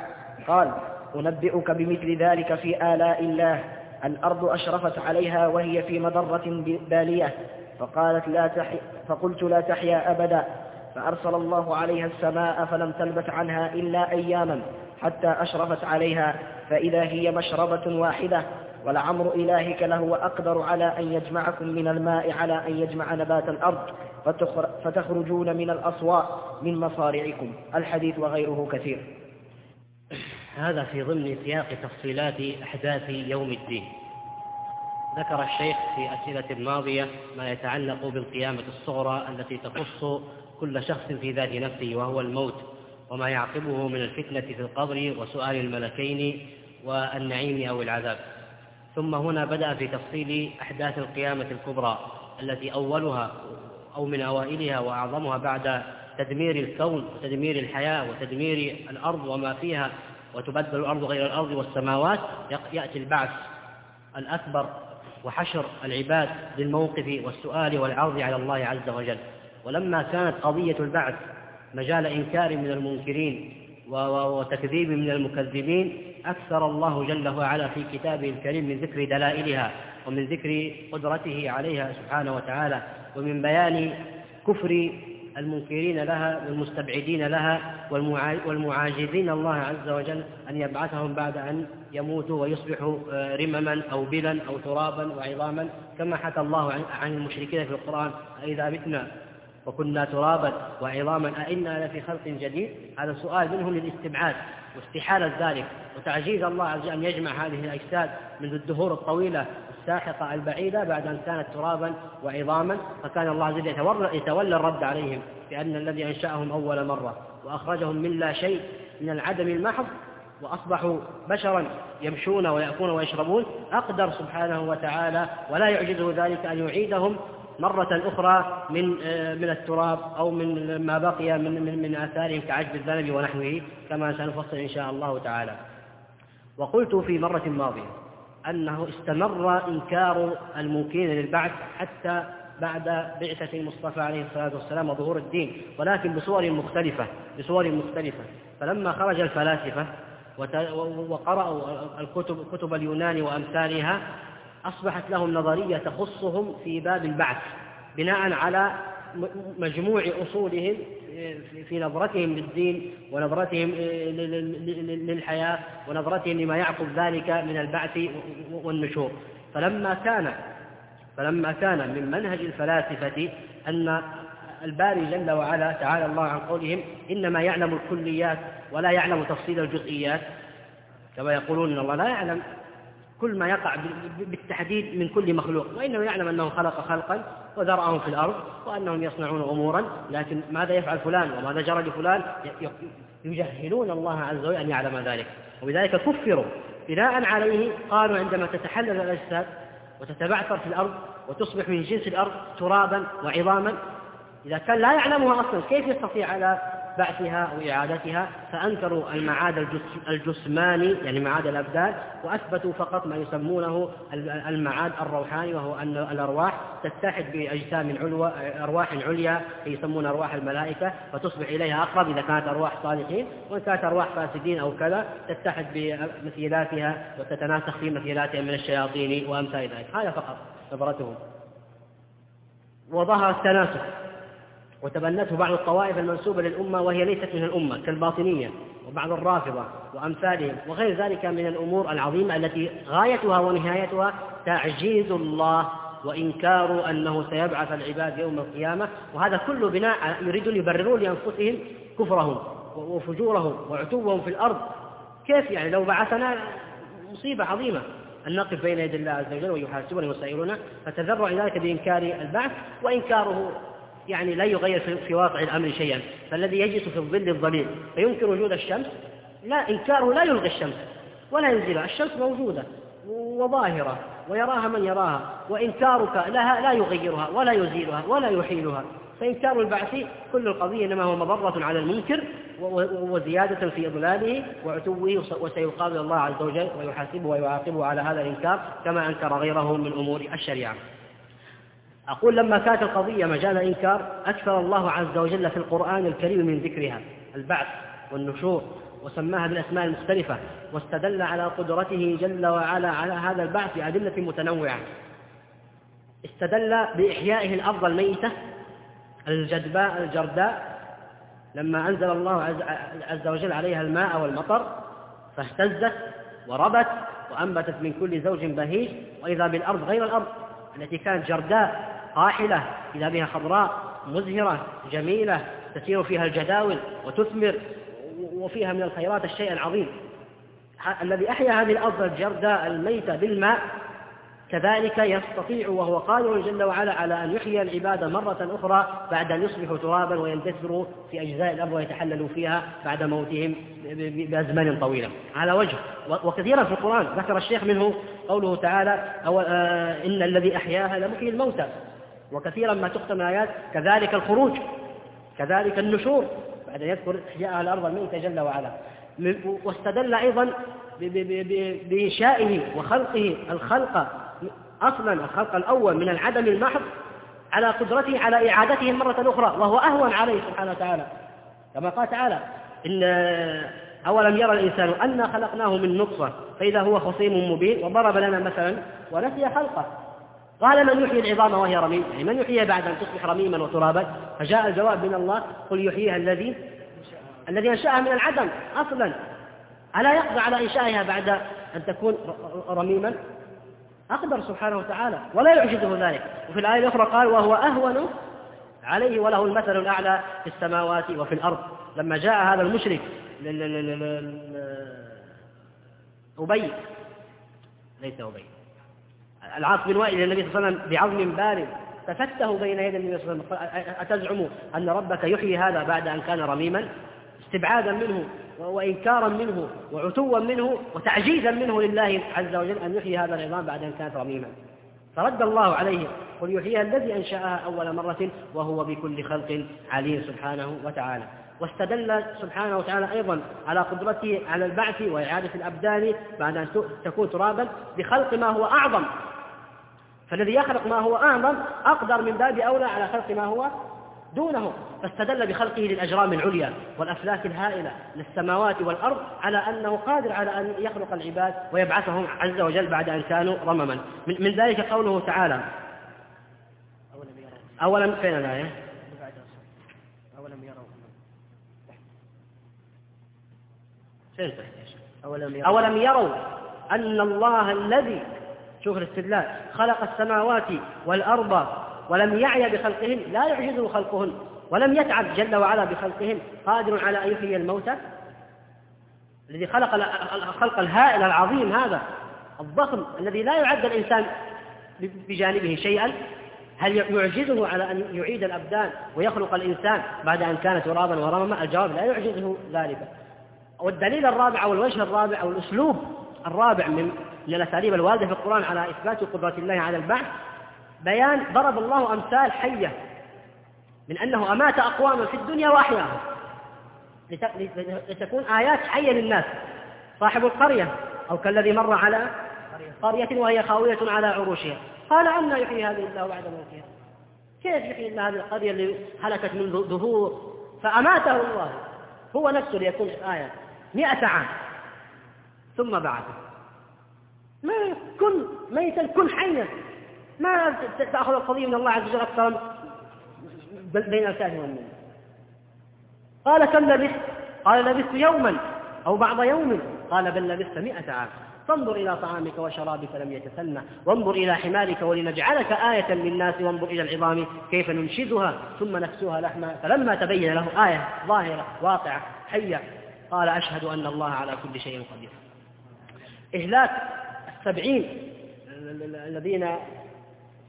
قال أنبئك بمثل ذلك في آلاء الله. الأرض أشرفت عليها وهي في مضرة بالية. فقالت لا تحي فقلت لا تحيا أبدا. فأرسل الله عليها السماء فلم تلبث عنها إلا أياما حتى أشرفت عليها. فإذا هي مشربة واحدة. ولعمر إلهك لهو أقدر على أن يجمعكم من الماء على أن يجمع نبات الأرض. فتخرجون من الأصواء من مصارعكم. الحديث وغيره كثير. هذا في ضمن سياق تفصيلات أحداث يوم الدين. ذكر الشيخ في أسئلة ماضية ما يتعلق بالقيامة الصغرى التي تخص كل شخص في ذات نفسه وهو الموت وما يعقبه من الفتنة في القبر وسؤال الملكين والنعيم أو العذاب. ثم هنا بدأ في تفصيل أحداث القيامة الكبرى التي أولها أو من أوائلها وأعظمها بعد تدمير الكون وتدمير الحياة وتدمير الأرض وما فيها وتبدل الأرض غير الأرض والسماوات يأتي البعث الأكبر وحشر العباد للموقف والسؤال والعرض على الله عز وجل. ولما كانت قضية البعث مجال إنكار من المنكرين وتكذيب من المكذبين أكثر الله جل وعلا في كتابه الكريم من ذكر دلائلها ومن ذكر قدرته عليها سبحانه وتعالى ومن بيان كفر المنكرين لها والمستبعدين لها والمعاجزين الله عز وجل أن يبعثهم بعد أن يموتوا ويصبحوا آه، رمما أو بلا أو ترابا وعظاما كما حكى الله عن المشركين في القرآن أئذا متنا وكنا ترابا وعظاما أئنا لفي خلق جديد؟ هذا سؤال منهم للاستبعاد واستحالة ذلك. وتعجيز الله عز وجل أن يجمع هذه الأجساد منذ الدهور الطويلة الساحقة البعيدة بعد أن كانت ترابا وعظاما فكان الله عز وجل يتولى الرد عليهم بأن الذي أنشأهم أول مرة وأخرجهم من لا شيء من العدم المحض وأصبحوا بشرا يمشون ويأكلون ويشربون. أقدر سبحانه وتعالى ولا يعجزه ذلك أن يعيدهم مرة أخرى من آه، من التراب أو من ما بقي من من, من آثارهم كعجب الذنب ونحوه كما سنفصل إن شاء الله تعالى. وقلت في مرة ماضية أنه استمر إنكار المنكرين للبعث حتى بعد بعثة المصطفى عليه الصلاة والسلام وظهور الدين ولكن بصور مختلفة بصور مختلفة. فلما خرج الفلاسفة وقرأوا الكتب كتب اليونان وأمثالها أصبحت لهم نظرية تخصهم في باب البعث بناء على مجموع أصولهم في نظرتهم للدين ونظرتهم للحياة ونظرتهم لما يعقب ذلك من البعث والنشور. فلما كان فلما كان من منهج الفلاسفة أن الباري جل وعلا تعالى الله عن قولهم إنما يعلم الكليات ولا يعلم تفصيل الجزئيات كما يقولون إن الله لا يعلم. كل ما يقع بالتحديد من كل مخلوق وإنه يعلم أنه خلق خلقا وذرأهم في الأرض وأنهم يصنعون أمورا لكن ماذا يفعل فلان وماذا جرى لفلان؟ يجهلون الله عز وجل أن يعلم ذلك. وبذلك كفروا. بناء عليه قالوا عندما تتحلل الأجساد وتتبعثر في الأرض وتصبح من جنس الأرض ترابا وعظاما إذا كان لا يعلمها أصلا كيف يستطيع على بعثها وإعادتها فأنكروا المعاد الجسماني يعني معاد الأبدان وأثبتوا فقط ما يسمونه المعاد الروحاني وهو أن الأرواح تتحد بأجسام علوى أرواح عليا يسمون أرواح الملائكة فتصبح إليها أقرب إذا كانت أرواح صالحين وإن كانت أرواح فاسدين أو كذا تتحد بمثيلاتها وتتناسخ في مثيلاتها من الشياطين وأمثال ذلك. هذا فقط نظرتهم. وظهر التناسخ. وتبنته بعض الطوائف المنسوبة للأمة وهي ليست من الأمة كالباطنية وبعض الرافضة وأمثالهم وغير ذلك من الأمور العظيمة التي غايتها ونهايتها تعجيز الله وإنكار أنه سيبعث العباد يوم القيامة وهذا كله بناء يريدون يبررون لأنفسهم كفرهم وفجورهم وعتوهم في الأرض. كيف يعني؟ لو بعثنا مصيبة عظيمة. أن نقف بين يدي الله عز وجل ويحاسبنا ويسائلنا فتذرع ذلك بإنكار البعث وإنكاره يعني لا يغير في واقع الأمر شيئا فالذي يجلس في الظل الظليل فينكر وجود الشمس؟ لا إنكاره لا يلغي الشمس ولا ينزلها الشمس موجودة وظاهرة ويراها من يراها وإنكارك لها لا يغيرها ولا يزيلها ولا يحيلها فإنكار البعث كل القضية إنما هو مضرة على المنكر وزيادة في إضلاله وعتوه وسيقابل الله عز وجل ويحاسبه ويعاقبه على هذا الإنكار كما أنكر غيره من أمور الشريعة. أقول لما كانت القضية مجال إنكار أكثر الله عز وجل في القرآن الكريم من ذكرها البعث والنشور وسماها بالأسماء المختلفة واستدل على قدرته جل وعلا على هذا البعث بأدلة متنوعة. استدل بإحيائه الأرض الميتة الجدباء الجرداء لما أنزل الله عز وجل عليها الماء والمطر فاهتزت وربت وأنبتت من كل زوج بهيج وإذا بالأرض غير الأرض التي كانت جرداء قاحلة إذا بها خضراء مزهرة جميلة تسير فيها الجداول وتثمر وفيها من الخيرات الشيء العظيم. الذي أحيا هذه الأرض الجرداء الميتة بالماء كذلك يستطيع وهو قادر جل وعلا على أن يحيي العباد مرة أخرى بعد أن يصبحوا ترابا ويندثروا في أجزاء الأرض ويتحللوا فيها بعد موتهم بأزمان طويلة. على وجه. وكثيرا في القرآن ذكر الشيخ منه قوله تعالى أو آه إن الذي أحياها لمحيي الموتى. وكثيرا ما تختم آيات كذلك الخروج كذلك النشور. بعد أن يذكر إحياء الأرض الميتة جل وعلا. واستدل أيضا بإنشائه وخلقه الخلق أصلا الخلق الأول من العدم المحض على قدرته على إعادته مرة أخرى وهو أهون عليه سبحانه وتعالى. كما قال تعالى إن أولم يرى الإنسان أنا خلقناه من نطفة فإذا هو خصيم مبين وضرب لنا مثلا ونسي خلقه. قال من يحيي العظام وهي رميم. يعني من يحييها بعد أن تصبح رميما وترابا؟ فجاء الجواب من الله قل يحييها الذي الذي أنشأها من العدم أصلا. ألا يقضى على إنشائها بعد أن تكون رميما؟ أقدر سبحانه وتعالى ولا يعجزه ذلك. وفي الآية الأخرى قال وهو أهون عليه وله المثل الأعلى في السماوات وفي الأرض. لما جاء هذا المشرك أبي ليس أبي. العاص بن وائل النبي صلى الله عليه وسلم بعظم بارد ففته بين يدي النبي صلى الله عليه وسلم أتزعم أن ربك يحيي هذا بعد أن كان رميما؟ استبعادا منه وإنكارا منه وعتوا منه وتعجيزا منه لله عز وجل أن يحيي هذا العظام بعد أن كانت رميما. فرد الله عليه قل يحييها الذي أنشأها أول مرة وهو بكل خلق عليم سبحانه وتعالى. واستدل سبحانه وتعالى أيضا على قدرته على البعث وإعادة الأبدان بعد أن تكون ترابا بخلق ما هو أعظم. فالذي يخلق ما هو أعظم أقدر من باب أولى على خلق ما هو دونه. فاستدل بخلقه للأجرام العليا والأفلاك الهائلة للسماوات والأرض على أنه قادر على أن يخلق العباد ويبعثهم عز وجل بعد أن كانوا رمما. من, من ذلك قوله تعالى. أولم فين الآية؟ أولم يروا. فين أولم يروا أن الله الذي شوف الاستدلال خلق السماوات والأرض ولم يعي بخلقهن لا يعجزه خلقهن ولم يتعب جل وعلا بخلقهن. قادر على أن يحيي الموتى؟ الذي خلق الخلق الهائل العظيم هذا الضخم الذي لا يعد الإنسان بجانبه شيئا هل يعجزه على أن يعيد الأبدان ويخلق الإنسان بعد أن كان ترابا ورمما الجواب لا يعجزه ذلك. والدليل الرابع أو الوجه الرابع أو الأسلوب الرابع من من الأساليب الواردة في القرآن على إثبات قدرة الله على البعث بيان ضرب الله أمثال حية من أنه أمات أقواما في الدنيا وأحياهم لتكون آيات حية للناس. صاحب القرية أو كالذي مر على قرية وهي خاوية على عروشها. قال أن يحيي هذه الله بعد موتها؟ كيف يحيي الله هذه القرية اللي هلكت من ظهور فأماته الله. هو نفسه ليكون آية مئة عام. ثم بعثه. ما كن ميتا كن حيا. ما تأخذ القضية من الله عز وجل أكثر بين الكافر والمؤمن قال كم لبثت؟ قال لبثت يوما أو بعض يوم. قال بل لبثت مئة عام. فانظر إلى طعامك وشرابك لم يتسنى. وانظر إلى حمارك ولنجعلك آية للناس. وانظر إلى العظام كيف ننشدها ثم نكسوها لحما. فلما تبين له آية ظاهرة واقعة حية قال أشهد أن الله على كل شيء قدير. إهلاك السبعين الذين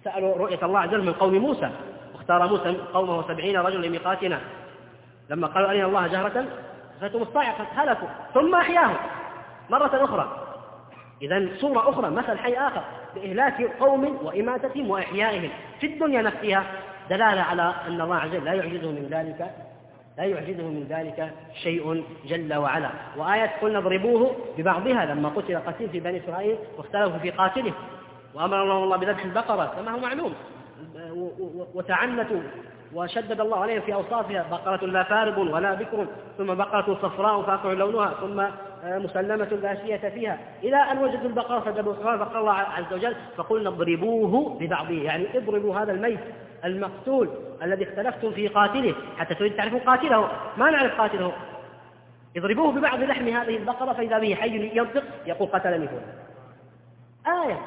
سألوا رؤية الله عز وجل من قوم موسى واختار موسى قومه سبعين رجلا لميقاتنا. لما قالوا أرنا الله جهرة فاتهم الصاعقة هلكوا ثم أحياهم. مرة أخرى. إذا صورة أخرى مثل حي آخر بإهلاك قوم وإماتتهم وإحيائهم. في الدنيا نفسها دلالة على أن الله عز وجل لا يعجزه من ذلك لا يعجزه من ذلك شيء جل وعلا. وآية قلنا اضربوه ببعضها لما قتل قتيل في بني إسرائيل واختلفوا في قاتله. وأمر الله بذبح البقرة كما هو معلوم. وتعنتوا وشدد الله عليهم في أوصافها. بقرة لا فارغ ولا بكر ثم بقرة صفراء فاقع لونها ثم مسلمة لا شية فيها. إلى أن وجدوا البقرة فقال الله عز وجل فقلنا اضربوه ببعضه. يعني اضربوا هذا الميت. المقتول الذي اختلفتم في قاتله حتى تريد تعرفوا قاتله ما نعرف قاتله. اضربوه ببعض لحم هذه البقرة فإذا به حي ينطق يقول قتلني فلان. آية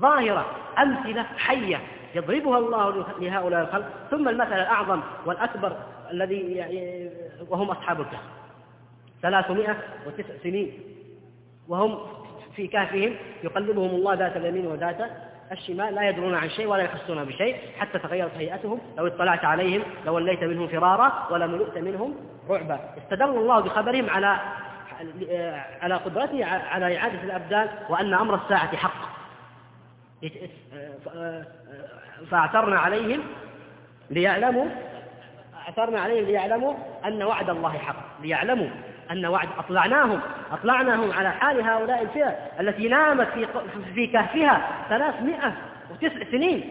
ظاهرة أمثلة حية يضربها الله لهؤلاء الخلق. ثم المثل الأعظم والأكبر الذي يعني وهم أصحاب الكهف. ثلاثمائة وتسع سنين. وهم في كهفهم يقلبهم الله ذات اليمين وذات الشمال لا يدرون عن شيء ولا يحسون بشيء حتى تغيرت هيئتهم لو اطلعت عليهم لوليت منهم فرارا ولملؤت منهم رعبا. استدل الله بخبرهم على على قدرته على إعادة الأبدان وأن أمر الساعة حق. فأعثرنا عليهم ليعلموا أعثرنا عليهم ليعلموا أن وعد الله حق ليعلموا أن وعد أطلعناهم أطلعناهم على حال هؤلاء الفئة التي نامت في في كهفها ثلاثمائة وتسع سنين.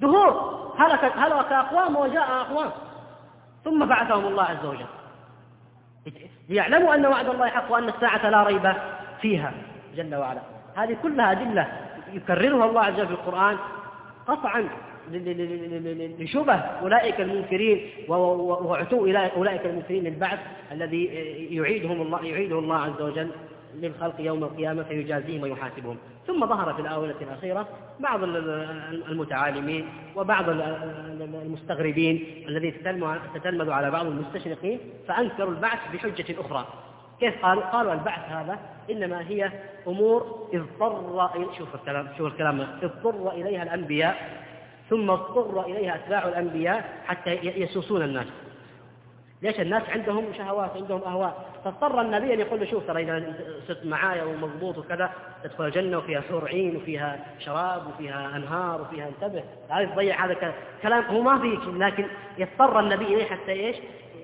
دهور هلك هلك أقوام وجاء أقوام. ثم بعثهم الله عز وجل. ليعلموا أن وعد الله حق وأن الساعة لا ريب فيها جل وعلا. هذه كلها أدلة يكررها الله عز وجل في القرآن قطعا. لشبه أولئك المنكرين وعتو أولئك المنكرين للبعث الذي يعيدهم الله يعيده الله عز وجل للخلق يوم القيامة فيجازيهم ويحاسبهم. ثم ظهر في الآونة الأخيرة بعض المتعالمين وبعض المستغربين الذين تتلمذوا على بعض المستشرقين فأنكروا البعث بحجة أخرى. كيف قالوا؟ قالوا البعث هذا إنما هي أمور اضطر شوف الكلام شوف الكلام. اضطر إليها الأنبياء ثم اضطر إليها أتباع الأنبياء حتى يسوسون الناس. ليش الناس عندهم شهوات عندهم أهواء؟ فاضطر النبي أن يقول له شوف ترى إذا صرت معايا ومضبوط وكذا تدخل الجنة وفيها حور عين وفيها شراب وفيها أنهار وفيها انتبه. لا تضيع هذا كلام هو ما فيه لكن يضطر النبي إليه حتى إيش؟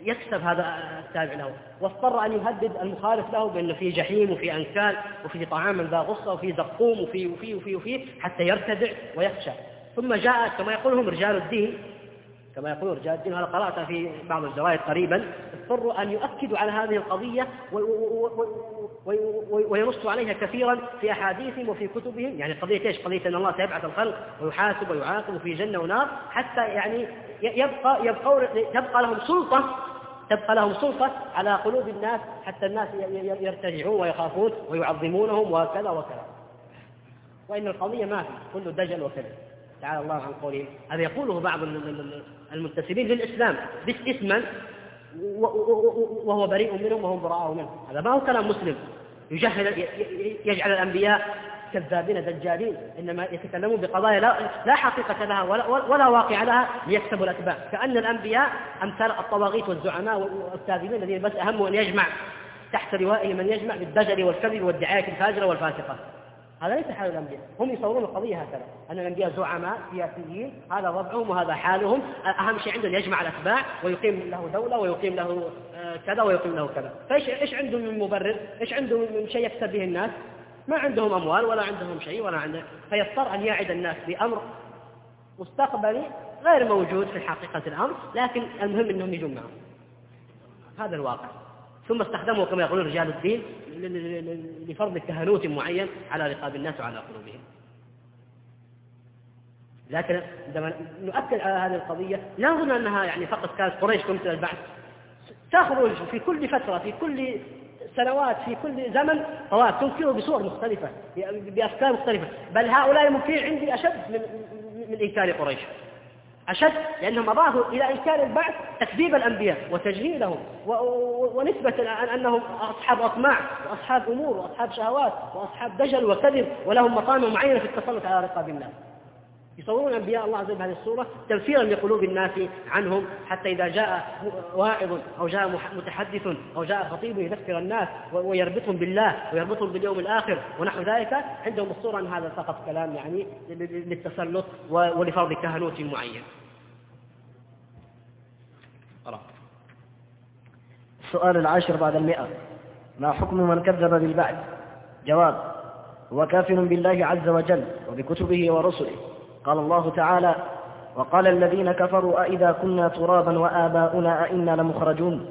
يكسب هذا التابع له. واضطر أن يهدد المخالف له بأنه في جحيم وفي أنكال وفي طعام ذا غصة وفي زقوم وفي وفي وفي وفي حتى يرتدع ويخشى. ثم جاء كما يقولهم رجال الدين كما يقول رجال الدين هذا قرأت في بعض الجرائد قريبا اضطروا أن يؤكدوا على هذه القضية وينصوا عليها كثيرا في أحاديثهم وفي كتبهم يعني قضية إيش؟ قضية أن الله سيبعث الخلق ويحاسب ويعاقب في جنة ونار حتى يعني يبقى يبقى تبقى لهم سلطة تبقى لهم سلطة على قلوب الناس حتى الناس يرتجعون ويخافون ويعظمونهم وكذا وكذا. وإن القضية ما في كله دجل وكذا. تعالى الله عن قولهم هذا يقوله بعض المنتسبين للإسلام اسما وهو بريء منهم وهم براء منه هذا ما هو كلام مسلم. يجهل يجعل الأنبياء كذابين دجالين إنما يتكلمون بقضايا لا, لا حقيقة لها ولا, ولا واقع لها ليكسبوا الأتباع. كأن الأنبياء أمثال الطواغيت والزعماء والكاذبين الذين بس أهمه أن يجمع تحت روائه من يجمع بالدجل والكذب والدعاية الفاجرة والفاسقة. هذا ليس حال الأنبياء. هم يصورون القضية هكذا. أن الأنبياء زعماء سياسيين هذا وضعهم وهذا حالهم. أهم شيء عندهم يجمع الأتباع ويقيم له دولة ويقيم له آه، كذا ويقيم له كذا. فإيش إيش عندهم من مبرر؟ إيش عندهم من شيء يكسب به الناس؟ ما عندهم أموال ولا عندهم شيء ولا عندهم. فيضطر أن يعد الناس بأمر مستقبلي غير موجود في حقيقة الأمر لكن المهم أنهم يجون معه هذا الواقع. ثم استخدموا كما يقولون رجال الدين لفرض كهنوت معين على رقاب الناس وعلى قلوبهم. لكن عندما نؤكد على هذه القضية لا نظن أنها يعني فقط كانت قريش تمثل البعث. تخرج في كل فترة في كل سنوات في كل زمن طوائف تنكره بصور مختلفة بأفكار مختلفة. بل هؤلاء المنكرين عندي أشد من, من إنكار قريش. أشد لأنهم أضافوا إلى إنكار البعث تكذيب الأنبياء وتجهيلهم ونسبة أنهم أصحاب أطماع وأصحاب أمور وأصحاب شهوات وأصحاب دجل وكذب ولهم مطامع معينة في التسلط على رقاب الناس يصورون أنبياء الله عز وجل بهذه الصورة تنفيرا لقلوب الناس عنهم حتى إذا جاء واعظ أو جاء متحدث أو جاء خطيب يذكر الناس ويربطهم بالله ويربطهم باليوم الآخر ونحو ذلك عندهم الصورة أن هذا فقط كلام يعني للتسلط ولفرض كهنوت معين. السؤال العاشر بعد المئة. ما حكم من كذب بالبعث؟ جواب هو كافر بالله عز وجل وبكتبه ورسله. قال الله تعالى وقال الذين كفروا أئذا كنا ترابا وآباؤنا أئنا لمخرجون؟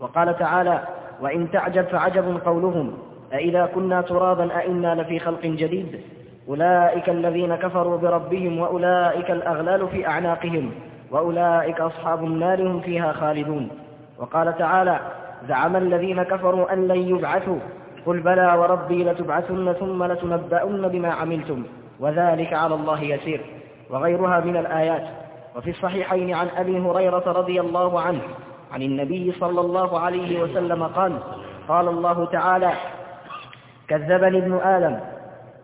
وقال تعالى وإن تعجب فعجب قولهم أئذا كنا ترابا أئنا لفي خلق جديد؟ أولئك الذين كفروا بربهم وأولئك الأغلال في أعناقهم وأولئك أصحاب النار هم فيها خالدون. وقال تعالى زعم الذين كفروا أن لن يبعثوا. قل بلى وربي لتبعثن ثم لتنبؤن بما عملتم. وذلك على الله يسير وغيرها من الآيات. وفي الصحيحين عن أبي هريرة رضي الله عنه عن النبي صلى الله عليه وسلم قال قال الله تعالى كذبني ابن آدم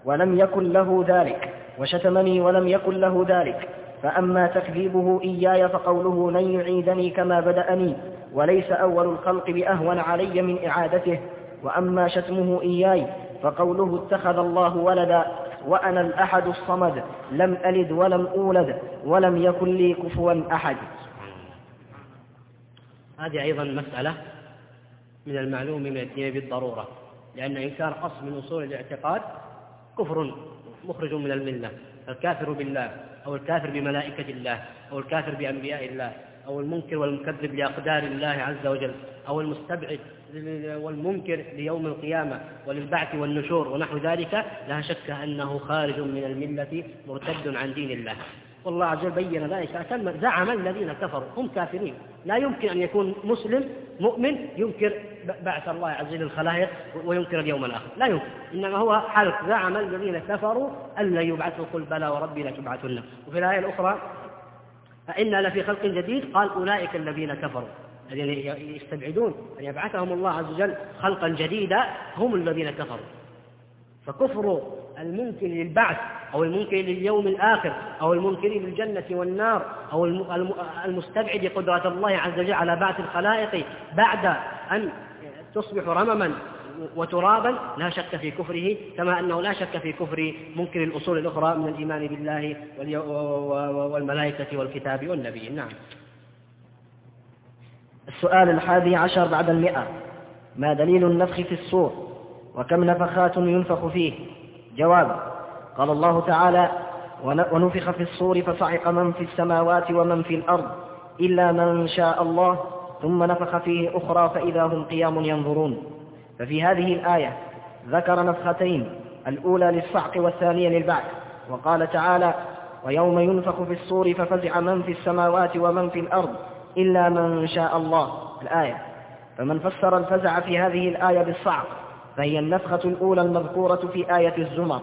ولم يكن له ذلك وشتمني ولم يكن له ذلك فأما تكذيبه إياي فقوله لن يعيدني كما بدأني وليس أول الخلق بأهون علي من إعادته وأما شتمه إياي فقوله اتخذ الله ولدا. وأنا الأحد الصمد لم ألد ولم أولد ولم يكن لي كفوا أحد. هذه أيضا مسألة من المعلوم من الدين بالضرورة لأن إنكار أصل من أصول الاعتقاد كفر مخرج من الملة الكافر بالله أو الكافر بملائكة الله أو الكافر بأنبياء الله أو المنكر والمكذب لأقدار الله عز وجل أو المستبعد والمنكر ليوم القيامة وللبعث والنشور ونحو ذلك لا شك أنه خارج من الملة مرتد عن دين الله. والله عز وجل بين ذلك أتم زعم الذين كفروا هم كافرين. لا يمكن أن يكون مسلم مؤمن ينكر بعث الله عز وجل الخلائق وينكر اليوم الآخر. لا يمكن. إنما هو حلف زعم الذين كفروا أن لا يبعثوا قل بلى وربي لتبعثن وفي الآية الأخرى فإنا لفي خلق جديد؟ قال أولئك الذين كفروا. الذين يستبعدون أن يبعثهم الله عز وجل خلقا جديدا هم الذين كفروا. فكفر الممكن للبعث أو الممكن لليوم الآخر أو الممكن للجنة والنار أو المستبعد قدرة الله عز وجل على بعث الخلائق بعد أن تصبح رمما وترابا لا شك في كفره كما أنه لا شك في كفر ممكن الأصول الأخرى من الإيمان بالله والملائكة والكتاب والنبي. نعم. السؤال الحادي عشر بعد المئة. ما دليل النفخ في الصور وكم نفخات ينفخ فيه؟ جواب قال الله تعالى ونفخ في الصور فصعق من في السماوات ومن في الأرض إلا من شاء الله ثم نفخ فيه أخرى فإذا هم قيام ينظرون. ففي هذه الآية ذكر نفختين الأولى للصعق والثانية للبعث. وقال تعالى ويوم ينفخ في الصور ففزع من في السماوات ومن في الأرض إلا من شاء الله. الآية. فمن فسر الفزع في هذه الآية بالصعق فهي النفخة الأولى المذكورة في آية الزمر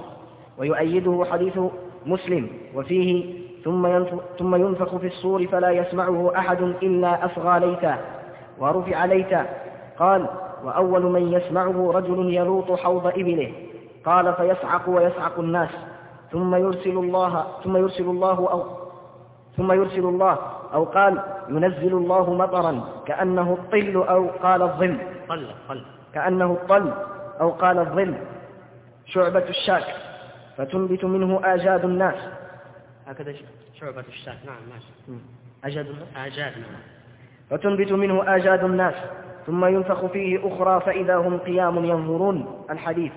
ويؤيده حديث مسلم وفيه ثم ثم ينفخ في الصور فلا يسمعه أحد إلا أصغى ليتا ورفع ليتا. قال وأول من يسمعه رجل يلوط حوض إبله. قال فيصعق ويصعق الناس. ثم يرسل الله ثم يرسل الله أو ثم يرسل الله أو قال ينزل الله مطرا كأنه الطل أو قال الظل. طل طل كأنه الطل أو قال الظل. شعبة الشاك. فتنبت منه آجاد الناس. هكذا شعبة الشاك. نعم ماشي. أجاد آجاد نعم. فتنبت منه آجاد الناس. ثم ينفخ فيه أخرى فإذا هم قيام ينظرون. الحديث.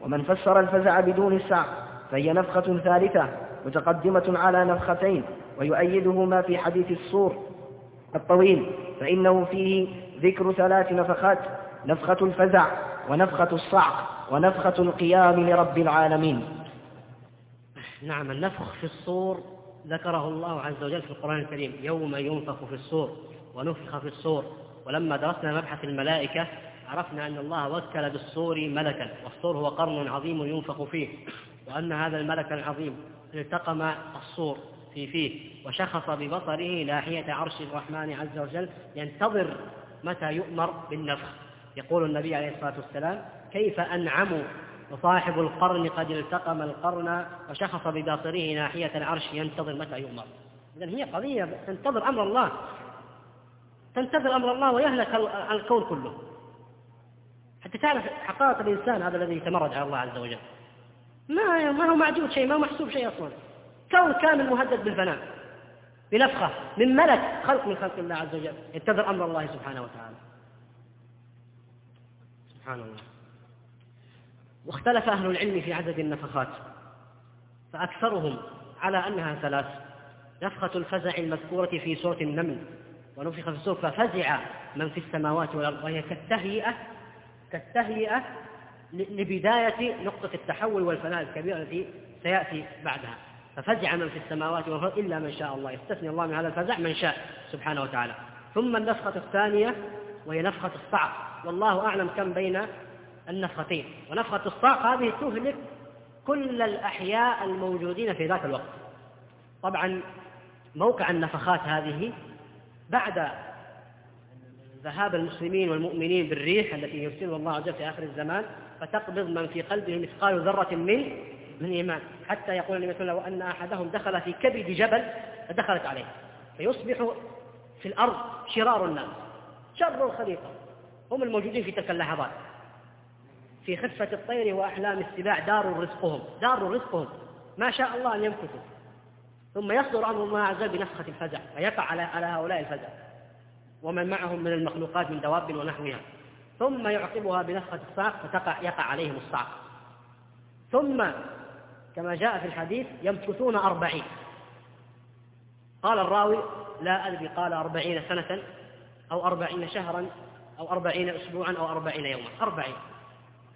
ومن فسر الفزع بدون السعق فهي نفخة ثالثة متقدمة على نفختين. ويؤيده ما في حديث الصور الطويل فإنه فيه ذكر ثلاث نفخات نفخة الفزع ونفخة الصعق ونفخة القيام لرب العالمين. نعم النفخ في الصور ذكره الله عز وجل في القرآن الكريم يوم ينفخ في الصور ونفخ في الصور. ولما درسنا مبحث الملائكة عرفنا أن الله وكل بالصور ملكا والصور هو قرن عظيم ينفخ فيه وأن هذا الملك العظيم التقم الصور. في فيه وشخص ببصره ناحية عرش الرحمن عز وجل ينتظر متى يؤمر بالنفخ. يقول النبي عليه الصلاة والسلام كيف أنعم وصاحب القرن قد التقم القرن وشخص بباصره ناحية العرش ينتظر متى يؤمر؟ إذا هي قضية تنتظر أمر الله. تنتظر أمر الله ويهلك الكون كله. حتى تعرف حقائق الإنسان هذا الذي يتمرد على الله عز وجل. ما ما هو معدود شيء ما هو محسوب شيء أصلا. كون كامل مهدد بالفناء بنفخة من ملك خلق من خلق الله عز وجل ينتظر أمر الله سبحانه وتعالى. سبحان الله. واختلف أهل العلم في عدد النفخات فأكثرهم على أنها ثلاث. نفخة الفزع المذكورة في سورة النمل ونفخ في الصور ففزع من في السماوات والأرض وهي كالتهيئة كالتهيئة لبداية نقطة التحول والفناء الكبير التي سيأتي بعدها. ففزع من في السماوات والأرض إلا من شاء الله. يستثني الله من هذا الفزع من شاء سبحانه وتعالى. ثم النفخة الثانية وهي نفخة الصعق. والله أعلم كم بين النفختين ونفخة الصعق هذه تهلك كل الأحياء الموجودين في ذاك الوقت. طبعا موقع النفخات هذه بعد ذهاب المسلمين والمؤمنين بالريح التي يرسلها الله عز وجل في آخر الزمان فتقبض من في قلبه مثقال ذرة من من إيمان حتى يقول النبي صلى وأن أحدهم دخل في كبد جبل فدخلت عليه. فيصبح في الأرض شرار الناس. شر الخليقة. هم الموجودين في تلك اللحظات. في خفة الطير وأحلام السباع دار رزقهم. دار رزقهم. ما شاء الله أن يمكثوا. ثم يصدر أمر الله عز وجل بنفخة الفزع. فيقع على على هؤلاء الفزع. ومن معهم من المخلوقات من دواب ونحوها. ثم يعقبها بنفخة الصعق فتقع يقع عليهم الصعق ثم كما جاء في الحديث يمكثون أربعين. قال الراوي لا أدري قال أربعين سنة أو أربعين شهرا أو أربعين أسبوعا أو أربعين يوما. أربعين.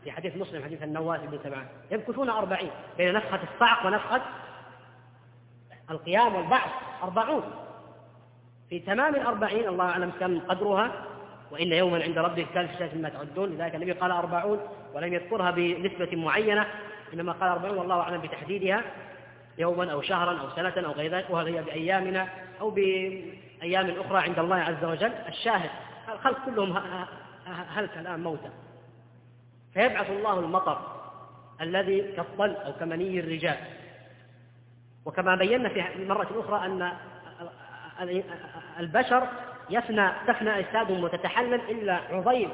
في حديث مسلم حديث النواس بن سبعان يمكثون أربعين بين نفخة الصعق ونفخة القيام والبعث. أربعون. في تمام الأربعين الله أعلم كم قدرها. وإن يوما عند ربك كالف سنة مما تعدون. لذلك النبي قال أربعون ولم يذكرها بنسبة معينة. إنما قال أربعون والله أعلم بتحديدها يوما أو شهرا أو سنة أو غير ذلك وهي بأيامنا أو بأيام أخرى عند الله عز وجل. الشاهد الخلق كلهم هلك الآن موتى. فيبعث الله المطر الذي كالطل أو كمني الرجال. وكما بينا في مرة أخرى أن البشر يفنى تفنى أجسادهم وتتحلل إلا عضيم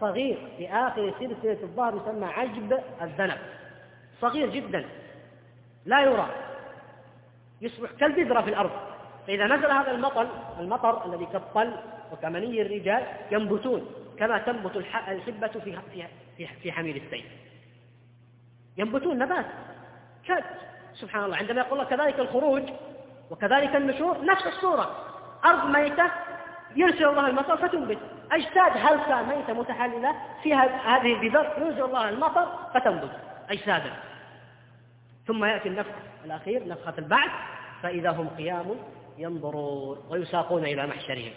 صغير في آخر سلسلة الظهر يسمى عجب الذنب. صغير جدا لا يرى يصبح كالبذرة في الأرض. فإذا نزل هذا المطر المطر الذي كالطل وكمني الرجال ينبتون كما تنبت الحبة في في في السيف. ينبتون نبات كاد سبحان الله عندما يقول الله كذلك الخروج وكذلك النشور نفس الصورة. أرض ميتة يرسل الله المطر فتنبت. أجساد هلكة ميتة متحللة فيها هذه البذر يرسل الله المطر فتنبت. أجسادا. ثم يأتي النفخ الأخير نفخة البعث فإذا هم قيام ينظرون ويساقون إلى محشرهم.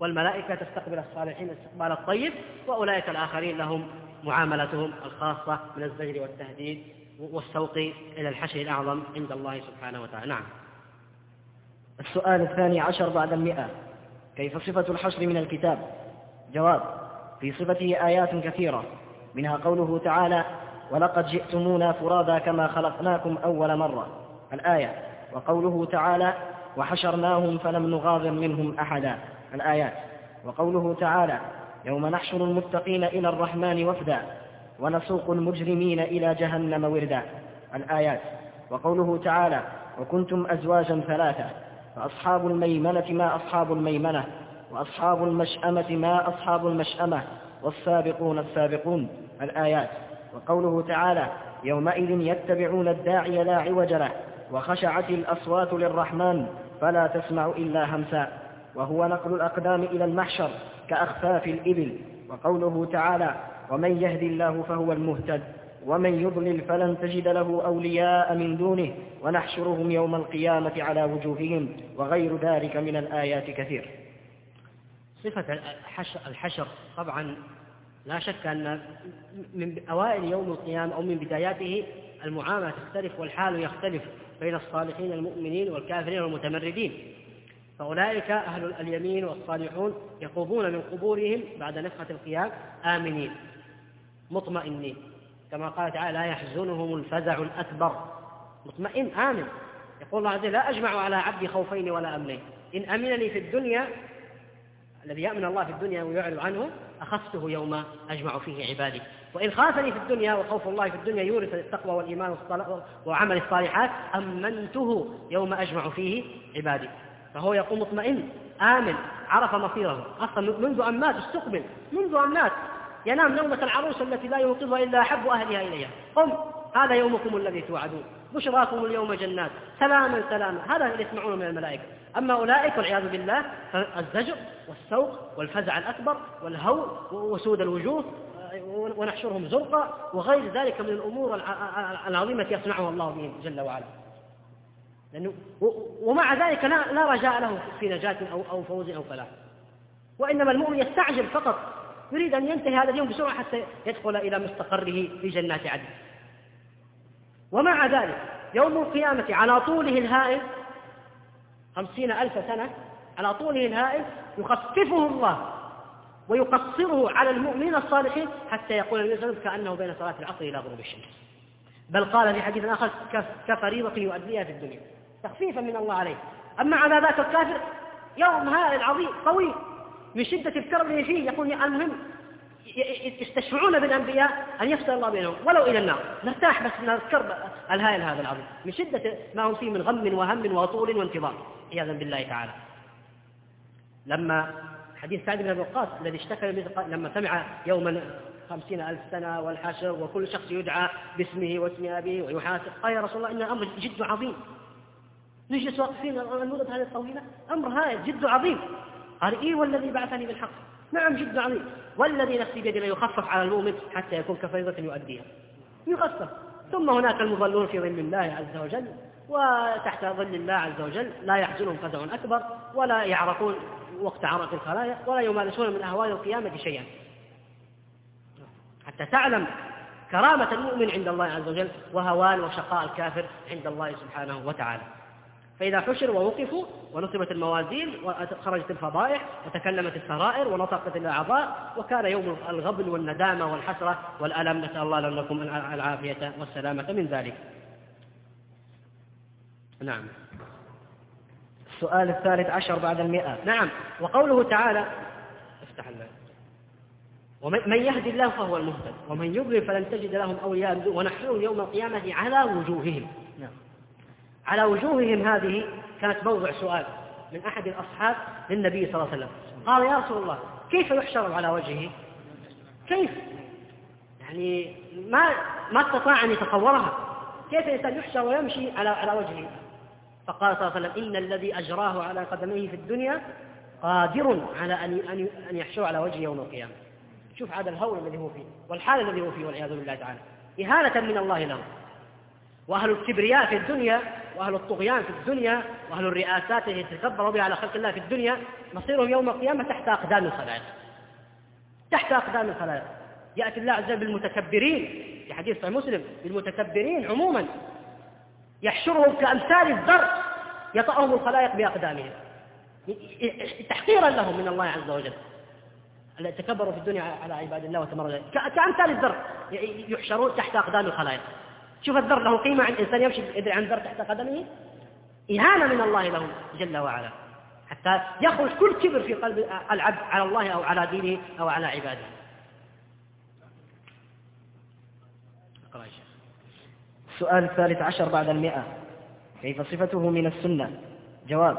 والملائكة تستقبل الصالحين استقبال الطيب وأولئك الآخرين لهم معاملتهم الخاصة من الزجر والتهديد والسوق إلى الحشر الأعظم عند الله سبحانه وتعالى. نعم. السؤال الثاني عشر بعد المئة. كيف صفة الحشر من الكتاب؟ جواب في صفته آيات كثيرة منها قوله تعالى ولقد جئتمونا فرادا كما خلقناكم أول مرة. الآية. وقوله تعالى وحشرناهم فلم نغادر منهم أحدا. الآيات. وقوله تعالى يوم نحشر المتقين إلى الرحمن وفدا ونسوق المجرمين إلى جهنم وردا. الآيات. وقوله تعالى وكنتم أزواجا ثلاثة فأصحاب الميمنة ما أصحاب الميمنة وأصحاب المشأمة ما أصحاب المشأمة والسابقون السابقون. الآيات. وقوله تعالى يومئذ يتبعون الداعي لا عوج له وخشعت الأصوات للرحمن فلا تسمع إلا همسا. وهو نقل الأقدام إلى المحشر كأخفاف الإبل. وقوله تعالى ومن يهدي الله فهو المهتد ومن يضلل فلن تجد له أولياء من دونه ونحشرهم يوم القيامة على وجوههم وغير ذلك من الآيات كثير. صفة الحشر طبعا لا شك أن من أوائل يوم القيامة أو من بداياته المعاملة تختلف والحال يختلف بين الصالحين المؤمنين والكافرين والمتمردين. فأولئك أهل اليمين والصالحون يقومون من قبورهم بعد نفخة القيام آمنين مطمئنين. كما قال تعالى لا يحزنهم الفزع الأكبر. مطمئن آمن. يقول الله عز وجل لا أجمع على عبدي خوفين ولا أمنين. إن أمنني في الدنيا الذي يأمن الله في الدنيا ويعرض عنه أخذته يوم أجمع فيه عبادي. وإن خافني في الدنيا وخوف الله في الدنيا يورث التقوى والإيمان وعمل الصالحات أمنته يوم أجمع فيه عبادي. فهو يقوم مطمئن آمن عرف مصيره. أصلا منذ أن مات استقبل. منذ أن مات. ينام نومة العروس التي لا يوقظها إلا أحب أهلها إليها. قم هذا يومكم الذي توعدون. بشراكم اليوم جنات. سلاما سلاما. هذا اللي يسمعونه من الملائكة. أما أولئك والعياذ بالله فالزجر والسوق والفزع الأكبر والهول وسود الوجوه ونحشرهم زرقا وغير ذلك من الأمور العظيمة يصنعها الله بهم جل وعلا. لأنه ومع ذلك لا, لا رجاء له في نجاة أو, أو فوز أو فلاح. وإنما المؤمن يستعجل فقط يريد أن ينتهي هذا اليوم بسرعة حتى يدخل إلى مستقره في جنات عدن. ومع ذلك يوم القيامة على طوله الهائل خمسين ألف سنة على طوله الهائل يخففه الله ويقصره على المؤمنين الصالحين حتى يقول وسلم كأنه بين صلاة العصر إلى غروب الشمس. بل قال في حديث آخر كفريضة يؤديها في الدنيا. تخفيفا من الله عليه. أما ذاك الكافر يوم هائل عظيم طويل من شدة الكرب فيه يقول المهم يستشفعون بالأنبياء أن يفصل الله بينهم ولو إلى النار. نرتاح بس الكرب الهائل هذا العظيم. من شدة ما هم فيه من غم وهم وطول وانتظار. عياذا بالله تعالى. لما حديث سعد بن أبي الذي اشتكى لما سمع يوما خمسين ألف سنة والحشر وكل شخص يدعى باسمه واسم أبيه ويحاسب قال يا رسول الله إن الأمر جد عظيم. نجلس واقفين المدة هذه الطويلة. أمر هذا جد عظيم. قال إيه والذي بعثني بالحق؟ نعم جد عظيم. والذي نفسي بيده يخفف على المؤمن حتى يكون كفريضة يؤديها. يخفف. ثم هناك المظلون في ظل الله عز وجل وتحت ظل الله عز وجل لا يحزنهم فزع أكبر ولا يعرفون وقت عرق الخلايا ولا يمارسون من أهوال القيامة شيئا. حتى تعلم كرامة المؤمن عند الله عز وجل وهوان وشقاء الكافر عند الله سبحانه وتعالى. فإذا حشر ووقفوا ونصبت الموازين وخرجت الفضائح وتكلمت السرائر ونطقت الأعضاء وكان يوم الغبن والندامة والحسرة والألم. نسأل الله لكم العافية والسلامة من ذلك. نعم. السؤال الثالث عشر بعد المئة. نعم. وقوله تعالى افتح الله ومن يهد الله فهو المهتد ومن يضلل فلن تجد لهم أولياء. ونحشرهم يوم القيامة على وجوههم. على وجوههم هذه كانت موضع سؤال من أحد الأصحاب للنبي صلى الله عليه وسلم. قال يا رسول الله كيف يحشر على وجهه؟ كيف؟ يعني ما ما استطاع أن يتصورها. كيف الإنسان يحشر ويمشي على على وجهه؟ فقال صلى الله عليه وسلم إن الذي أجراه على قدميه في الدنيا قادر على أن أن يحشر على وجهه يوم القيامة. شوف هذا الهول الذي هو فيه والحال الذي هو فيه والعياذ بالله تعالى. إهانة من الله له وأهل الكبرياء في الدنيا وأهل الطغيان في الدنيا وأهل الرئاسات التي يتكبروا بها على خلق الله في الدنيا مصيرهم يوم القيامة تحت أقدام الخلائق. تحت أقدام الخلائق. يأتي الله عز وجل بالمتكبرين في حديث صحيح مسلم بالمتكبرين عموما. يحشرهم كأمثال الذر يطأهم الخلائق بأقدامهم. تحقيرا لهم من الله عز وجل. تكبروا في الدنيا على عباد الله وتمردوا كأمثال الذر يحشرون تحت أقدام الخلائق. شوف الذر له قيمة عند إنسان يمشي يدري عن ذر تحت قدمه؟ إهانة من الله له جل وعلا. حتى يخرج كل كبر في قلب العبد على الله أو على دينه أو على عباده. السؤال الثالث عشر بعد المئة. كيف صفته من السنة؟ جواب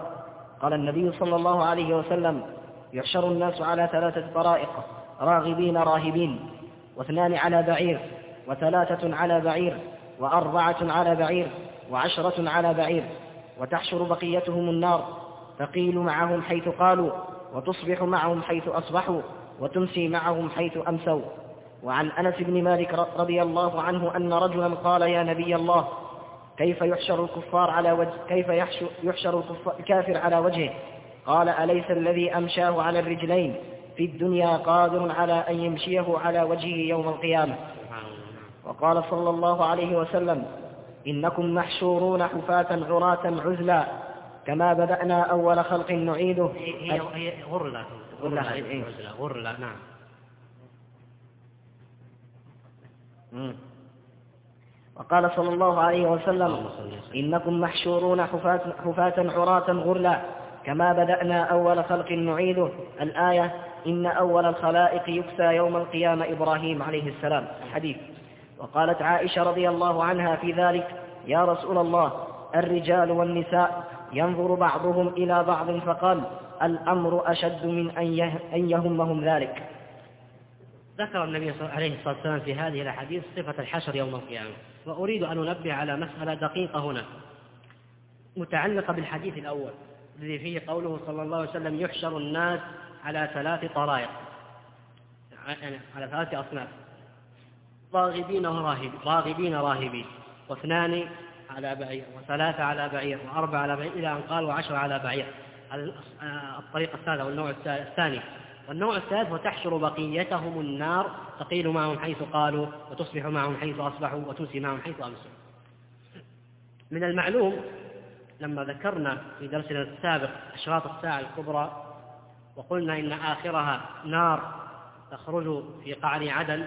قال النبي صلى الله عليه وسلم يحشر الناس على ثلاثة طرائق راغبين راهبين. واثنان على بعير وثلاثة على بعير. وأربعة على بعير وعشرة على بعير وتحشر بقيتهم النار تقيل معهم حيث قالوا وتصبح معهم حيث أصبحوا وتمسي معهم حيث أمسوا. وعن أنس بن مالك رضي الله عنه أن رجلا قال يا نبي الله كيف يحشر الكفار على وجه كيف يحشر الكافر على وجهه؟ قال أليس الذي أمشاه على الرجلين في الدنيا قادر على أن يمشيه على وجهه يوم القيامة؟ وقال صلى الله عليه وسلم إنكم محشورون حفاة عراة عزلا كما بدأنا أول خلق نعيده. هي هي غرلة غرلة غرلة نعم. وقال صلى الله عليه وسلم إنكم محشورون حفاة, حفاة عراة غرلا كما بدأنا أول خلق نعيده. الآية إن أول الخلائق يكسى يوم القيامة إبراهيم عليه السلام. الحديث وقالت عائشة رضي الله عنها في ذلك يا رسول الله الرجال والنساء ينظر بعضهم إلى بعض فقال الأمر أشد من أن يهمهم ذلك. ذكر النبي عليه الصلاة والسلام في هذه الأحاديث صفة الحشر يوم القيامة وأريد أن أنبه على مسألة دقيقة هنا متعلقة بالحديث الأول الذي فيه قوله صلى الله عليه وسلم يحشر الناس على ثلاث طرائق. يعني على ثلاث أصناف. راغبين وراهبين راغبين راهبين. واثنان على بعير وثلاثة على بعير وأربعة على بعير إلى أن قال وعشرة على بعير. الطريقة الثالثة والنوع الثاني. والنوع الثالث وتحشر بقيتهم النار تقيل معهم حيث قالوا وتصبح معهم حيث أصبحوا وتمسي معهم حيث أمسوا من المعلوم لما ذكرنا في درسنا السابق أشراط الساعة الكبرى وقلنا إن آخرها نار تخرج في قعر عدن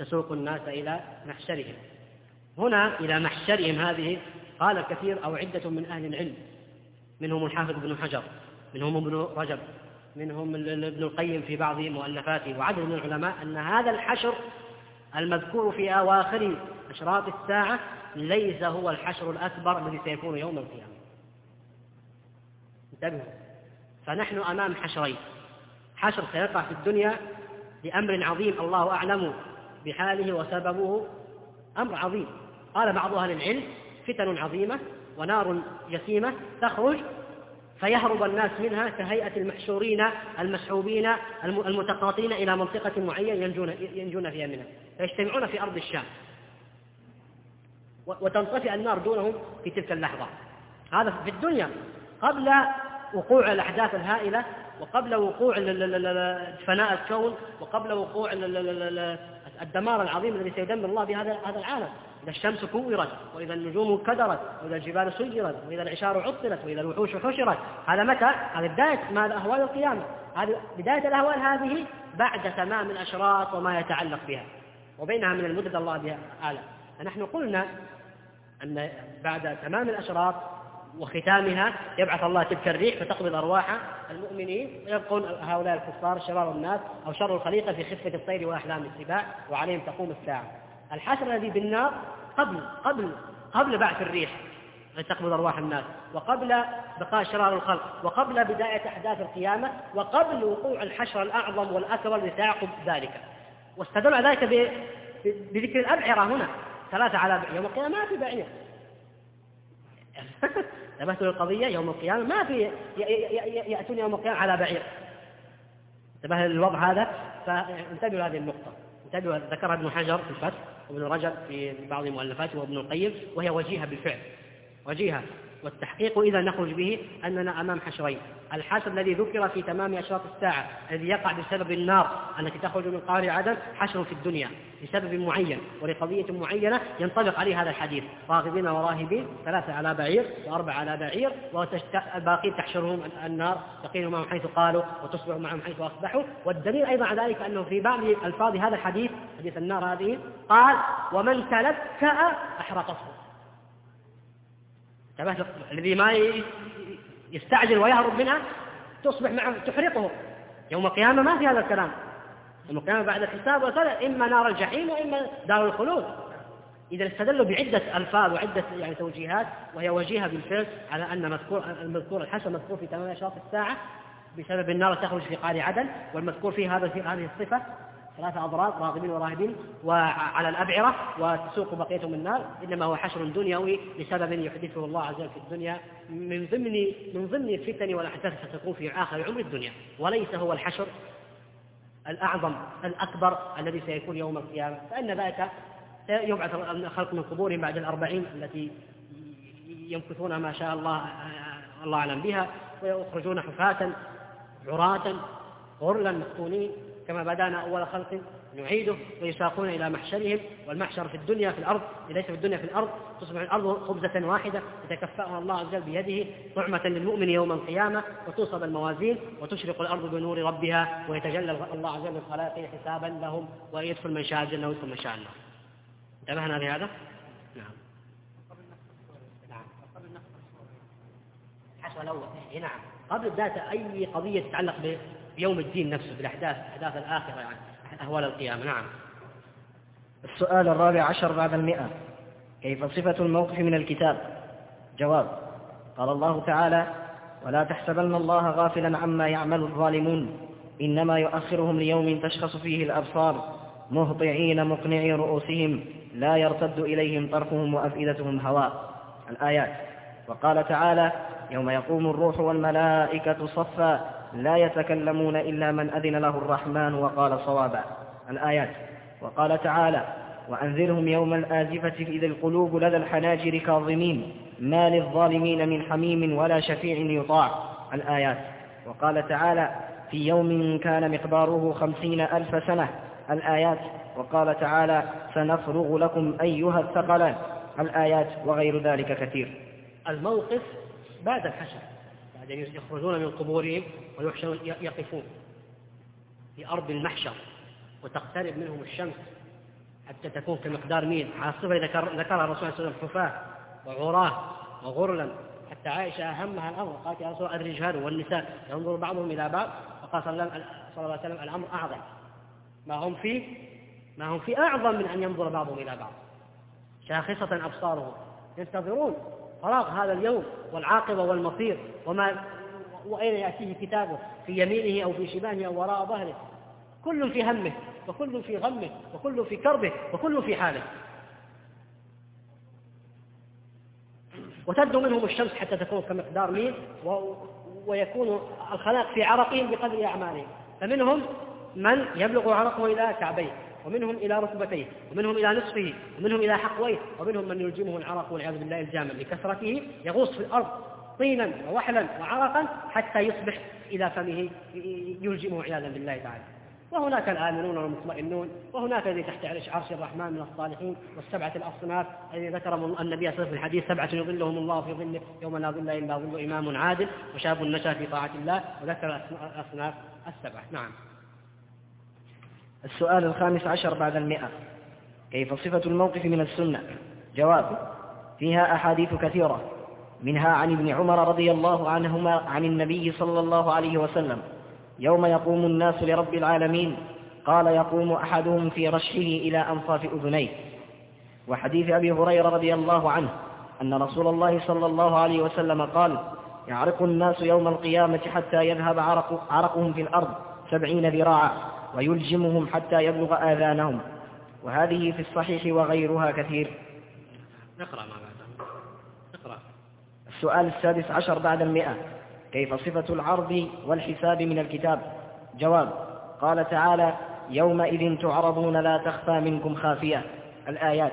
تسوق الناس إلى محشرهم. هنا إلى محشرهم هذه قال الكثير أو عدة من أهل العلم. منهم الحافظ بن حجر منهم ابن رجب منهم ابن القيم في بعض مؤلفاته وعدد من العلماء أن هذا الحشر المذكور في أواخر أشراط الساعة ليس هو الحشر الأكبر الذي سيكون يوم القيامة. انتبهوا. فنحن أمام حشرين. حشر سيقع في الدنيا لأمر عظيم الله أعلم. بحاله وسببه أمر عظيم قال بعض أهل العلم فتن عظيمة ونار جسيمة تخرج فيهرب الناس منها كهيئة المحشورين المسحوبين المتقاطين إلى منطقة معينة ينجون, ينجون فيها منها فيجتمعون في أرض الشام وتنطفئ النار دونهم في تلك اللحظة هذا في الدنيا قبل وقوع الأحداث الهائلة وقبل وقوع فناء الكون وقبل وقوع الدمار العظيم الذي سيدمر الله بهذا هذا العالم. إذا الشمس كورت وإذا النجوم كدرت وإذا الجبال سيرت وإذا العشار عطلت وإذا الوحوش حشرت. هذا متى؟ هذه بداية ماذا أهوال القيامة. هذه بداية الأهوال هذه بعد تمام الأشراط وما يتعلق بها. وبينها من المدد الله بها أعلم فنحن قلنا أن بعد تمام الأشراط وختامها يبعث الله تلك الريح فتقبض أرواح المؤمنين ويبقون هؤلاء الكفار شرار الناس أو شر الخليقة في خفة الطير وأحلام السباع وعليهم تقوم الساعة. الحشر الذي بالنار قبل قبل قبل بعث الريح تقبض أرواح الناس وقبل بقاء شرار الخلق وقبل بداية أحداث القيامة وقبل وقوع الحشر الأعظم والأكبر سيعقب ذلك. واستدل على ذلك بذكر الأبعرة هنا ثلاثة على يوم القيامة ما في بعير. [LAUGHS] انتبهتوا للقضية يوم القيامة. ما في يأتون يوم القيامة على بعير. انتبه للوضع هذا. فانتبهوا هذه النقطة. انتبهوا ذكرها ابن حجر في الفتح وابن رجب في بعض مؤلفاته وابن القيم وهي وجيهة بالفعل. وجيهة. والتحقيق إذا نخرج به أننا أمام حشرين. الحشر الذي ذكر في تمام أشراط الساعة الذي يقع بسبب النار التي تخرج من قار عدن حشر في الدنيا لسبب معين ولقضية معينة ينطبق عليه هذا الحديث. راغبين وراهبين ثلاثة على بعير وأربعة على بعير والباقين تحشرهم النار تقيل معهم حيث قالوا وتصبح معهم حيث أصبحوا. والدليل أيضا على ذلك أنه في بعض ألفاظ هذا الحديث حديث النار هذه قال ومن تلكأ أحرقته. الذي ما يستعجل ويهرب منها تصبح معه تحرقه. يوم القيامة ما في هذا الكلام. يوم القيامة بعد الحساب والسلام إما نار الجحيم وإما دار الخلود. إذا استدلوا بعدة ألفاظ وعدة يعني توجيهات وهي وجيهة بالفعل على أن مذكور المذكور الحسن مذكور في تمام أشراط الساعة بسبب النار تخرج في قار عدن والمذكور في هذا في هذه الصفة ثلاثة أضرار راغبين وراهبين وعلى الأبعرة وتسوق بقيتهم النار إنما هو حشر دنيوي لسبب يحدثه الله عز وجل في الدنيا من ضمن من ضمن الفتن والأحداث ستكون في آخر عمر الدنيا. وليس هو الحشر الأعظم الأكبر الذي سيكون يوم القيامة. فإن ذلك يبعث الخلق من قبورهم بعد الأربعين التي يمكثون ما شاء الله الله أعلم بها ويخرجون حفاة عراة غرلا مفتونين. كما بدأنا أول خلق نعيده ويساقون إلى محشرهم والمحشر في الدنيا في الأرض ليس في الدنيا في الأرض تصبح الأرض خبزة واحدة يتكفأها الله عز وجل بيده طعمة للمؤمن يوم القيامة وتوصب الموازين وتشرق الأرض بنور ربها ويتجلى الله عز وجل للخلائق حسابا لهم ويدخل من شاء الجنة ويدخل من شاء الله. انتبهنا لهذا؟ نعم. نعم. الحشو الأول. إيه، نعم. قبل ذات أي قضية تتعلق به بيوم الدين نفسه بالأحداث أحداث الآخرة يعني أهوال القيامة. نعم. السؤال الرابع عشر بعد المئة. كيف صفة الموقف من الكتاب؟ جواب قال الله تعالى ولا تحسبن الله غافلا عما يعمل الظالمون. إنما يؤخرهم ليوم تشخص فيه الأبصار مهطعين مقنعي رؤوسهم لا يرتد إليهم طرفهم وأفئدتهم هواء. الآيات وقال تعالى يوم يقوم الروح والملائكة صفا لا يتكلمون إلا من أذن له الرحمن وقال صوابا. الآيات. وقال تعالى وأنذرهم يوم الآزفة إذ القلوب لدى الحناجر كاظمين. ما للظالمين من حميم ولا شفيع يطاع. الآيات. وقال تعالى في يوم كان مقداره خمسين ألف سنة. الآيات. وقال تعالى سنفرغ لكم أيها الثقلان. الآيات. وغير ذلك كثير. الموقف بعد الحشر. بعد يخرجون من قبورهم ويحشرون يقفون في أرض المحشر وتقترب منهم الشمس حتى تكون كمقدار ميل. عاصفة ذكر ذكرها الرسول صلى الله عليه وسلم حفاة وعراة وغرلا. حتى عائشة أهمها الأمر قالت يا رسول الرجال والنساء. ينظر بعضهم إلى بعض فقال صلى الله عليه وسلم الأمر أعظم. ما هم فيه ما هم فيه أعظم من أن ينظر بعضهم إلى بعض. شاخصة أبصارهم. ينتظرون. فراغ هذا اليوم والعاقبة والمصير وما وأين يأتيه كتابه؟ في يمينه أو في شماله أو وراء ظهره. كل في همه وكل في غمه وكل في كربه وكل في حاله. وتبدو منهم الشمس حتى تكون كمقدار ميل و... ويكون الخلاق في عرقهم بقدر أعمالهم. فمنهم من يبلغ عرقه إلى كعبيه. ومنهم إلى ركبتيه ومنهم إلى نصفه ومنهم إلى حقويه ومنهم من يلجمه العرق والعياذ بالله الجامع لكثرته يغوص في الأرض طينا ووحلا وعرقا حتى يصبح إلى فمه يلجمه عياذا بالله تعالى. وهناك الآمنون والمطمئنون وهناك الذي تحت عرش عرش الرحمن من الصالحين والسبعة الأصناف الذي ذكر النبي صلى الله عليه وسلم في الحديث سبعة يظلهم الله في ظله يوم لا ظل إلا ظل إمام عادل وشاب نشأ في طاعة الله وذكر الأصناف السبعة. نعم. السؤال الخامس عشر بعد المئة. كيف صفة الموقف من السنة؟ جواب فيها أحاديث كثيرة منها عن ابن عمر رضي الله عنهما عن النبي صلى الله عليه وسلم يوم يقوم الناس لرب العالمين قال يقوم أحدهم في رشه إلى أنصاف أذنيه. وحديث أبي هريرة رضي الله عنه أن رسول الله صلى الله عليه وسلم قال يعرق الناس يوم القيامة حتى يذهب عرق عرقهم في الأرض سبعين ذراعا. ويلجمهم حتى يبلغ آذانهم. وهذه في الصحيح وغيرها كثير. نقرأ ما نقرأ. السؤال السادس عشر بعد المئة. كيف صفة العرض والحساب من الكتاب؟ جواب قال تعالى يومئذ تعرضون لا تخفى منكم خافية. الآيات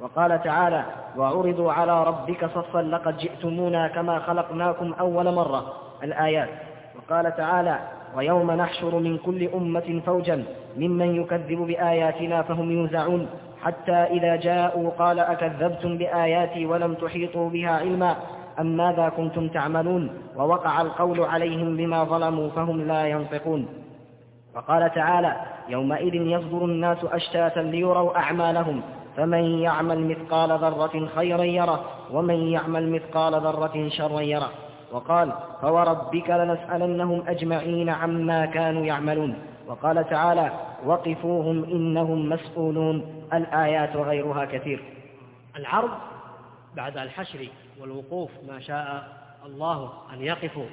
وقال تعالى وعرضوا على ربك صفا لقد جئتمونا كما خلقناكم أول مرة. الآيات وقال تعالى ويوم نحشر من كل أمة فوجا ممن يكذب بآياتنا فهم يوزعون. حتى إذا جاءوا قال أكذبتم بآياتي ولم تحيطوا بها علما؟ أم ماذا كنتم تعملون؟ ووقع القول عليهم بما ظلموا فهم لا ينطقون. وقال تعالى يومئذ يصدر الناس أشتاتا ليروا أعمالهم. فمن يعمل مثقال ذرة خيرا يره ومن يعمل مثقال ذرة شرا يره. وقال فوربك لنسألنهم أجمعين عما كانوا يعملون. وقال تعالى وقفوهم إنهم مسؤولون الآيات وغيرها كثير. العرض بعد الحشر والوقوف ما شاء الله أن يقفوا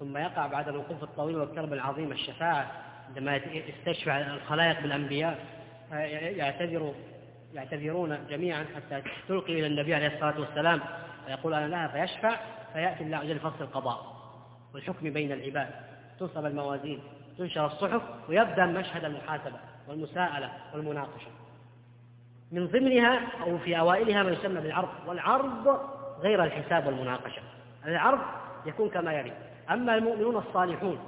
ثم يقع بعد الوقوف الطويل والكرب العظيم الشفاعة عندما يستشفع الخلائق بالأنبياء. يعتذر يعتذرون جميعا حتى تلقي إلى النبي عليه الصلاة والسلام. فيقول أنا لها فيشفع فيأتي الله عز وجل فصل القضاء والحكم بين العباد تنصب الموازين تنشر الصحف ويبدأ مشهد المحاسبة والمساءلة والمناقشة. من ضمنها أو في أوائلها ما يسمى بالعرض والعرض غير الحساب والمناقشة. العرض يكون كما يلي. أما المؤمنون الصالحون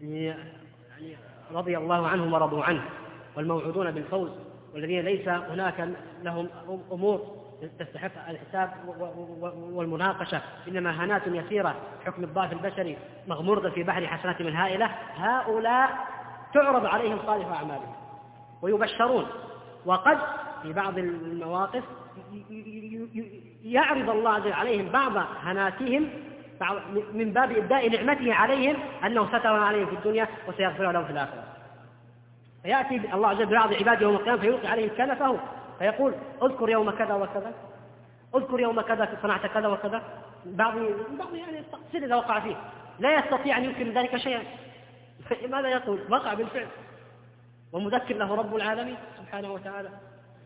يعني رضي الله عنهم ورضوا عنه والموعودون بالفوز والذين ليس هناك لهم أمور تستحق الحساب والمناقشة. إنما هنات يسيرة حكم الضعف البشري مغمورة في بحر حسنات من هائلة. هؤلاء تعرض عليهم صالح أعمالهم ويبشرون. وقد في بعض المواقف يعرض الله عز وجل عليهم بعض هناتهم من باب إبداء نعمته عليهم أنه ستر عليهم في الدنيا وسيغفر لهم في الآخرة. فيأتي الله عز وجل ببعض عباده يوم القيامة فيلقي عليهم كنفه فيقول اذكر يوم كذا وكذا اذكر يوم كذا صنعت كذا وكذا. بعض بعض يعني التقصير إذا وقع فيه. لا يستطيع أن ينكر من ذلك شيئا. [LAUGHS] ماذا يقول؟ وقع بالفعل. ومذكر له رب العالمين سبحانه وتعالى.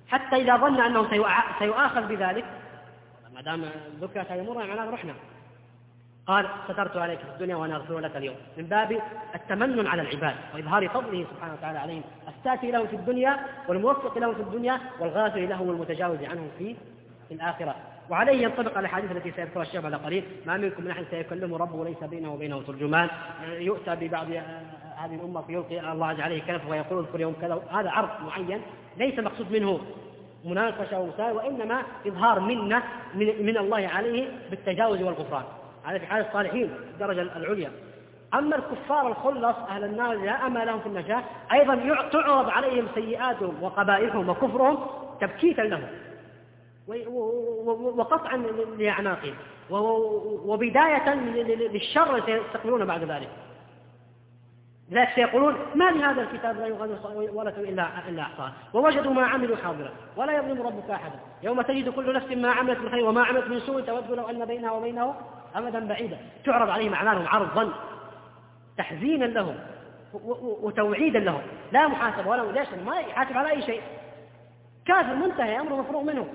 حتى إذا ظن أنه سيؤاخذ بذلك ما دام ذكرت هذه المرة معناه رحنا قال سترت عليك في الدنيا وأنا أغفر لك اليوم. من باب التمنن على العباد وإظهار فضله سبحانه وتعالى عليهم. الساتي له في الدنيا والموفق له في الدنيا والغافر له والمتجاوز عنه في الآخرة. وعليه ينطبق الأحاديث التي سيذكرها الشيخ بعد قليل. ما منكم من أحد سيكلمه ربه ليس بينه وبينه ترجمان. يؤتى ببعض هذه الأمة فيلقي الله عز عليه كنفه ويقول اذكر يوم كذا. هذا عرض معين ليس مقصود منه مناقشة ومسائل وإنما إظهار منة من, من الله عليه بالتجاوز والغفران. هذا في حال الصالحين الدرجة العليا. أما الكفار الخلص أهل النار لا أمل لهم في النجاة. أيضا تعرض عليهم سيئاتهم وقبائحهم وكفرهم تبكيتا لهم. وقطعا لأعناقهم. وبداية للشر سيستقبلون بعد ذلك. لذلك سيقولون ما لهذا الكتاب لا يغادر ولة إلا إلا أحصاها ووجدوا ما عملوا حاضرا. ولا يظلم ربك أحدا. يوم تجد كل نفس ما عملت من خير وما عملت من سوء تود لو أن بينها وبينه أمدا بعيدا. تعرض عليهم أعمالهم عرضا تحزينا لهم وتوعيدا لهم. لا محاسبة ولا ليش ما يحاسب على أي شيء. كافر منتهي أمره مفروغ منه.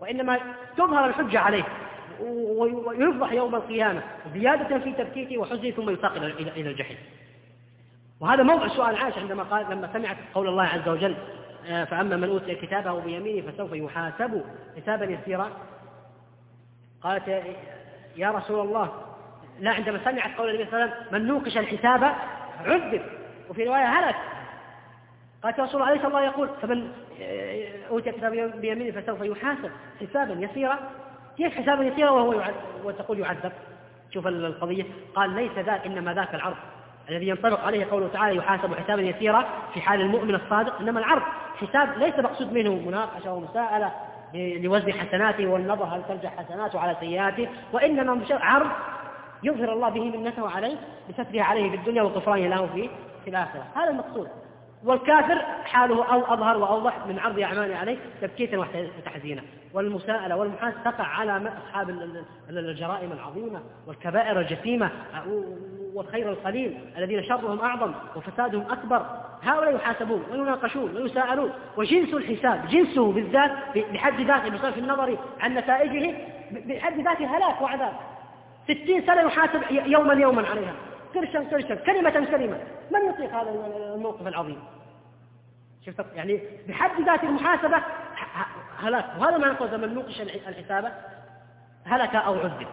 وإنما تظهر الحجة عليه. ويفضح يوم القيامة. زيادة في تبكيته وحزنه ثم يساق إلى الجحيم. وهذا موضع سؤال عائشة عندما قال لما سمعت قول الله عز وجل آه، فأما من أوتي كتابه بيمينه فسوف يحاسب. حسابا يسيرا. قالت يا رسول الله لا عندما سمعت قول النبي صلى الله عليه وسلم من نوقش الحساب عذب. وفي رواية هلك. قالت يا رسول الله أليس الله يقول فمن آه، أوتي كتابه بيمينه فسوف يحاسب. حسابا يسيرا. كيف حسابا يسيرا وهو وتقول يعذب. شوف القضية. قال ليس ذاك إنما ذاك العرض. الذي ينطبق عليه قوله تعالى يحاسب حسابا يسيرا في حال المؤمن الصادق إنما العرض. حساب ليس مقصود منه مناقشة ومساءله لوزن حسناته والنظر هل ترجع حسناته على سيئاته وإنما عرض يظهر الله به منته عليه بستره عليه في الدنيا وغفرانه له في الآخرة. هذا المقصود. والكافر حاله أو أظهر وأوضح من عرض أعماله عليه تبكيتا وتحزينا. والمساءلة والمحاسبة تقع على أصحاب الجرائم العظيمة والكبائر الجسيمة والخير القليل الذين شرهم أعظم وفسادهم أكبر. هؤلاء يحاسبون ويناقشون ويساءلون. وجنس الحساب جنسه بالذات بحد ذاته بصرف النظر عن نتائجه بحد ذاته هلاك وعذاب. ستين سنة يحاسب يوما يوما عليها. كرشا كرشا كلمة كلمة. من يطيق هذا الموقف العظيم؟ شفت؟ يعني بحد ذات المحاسبة هلاك. وهذا ما نقول من نوقش الحسابة. هلك أو عذب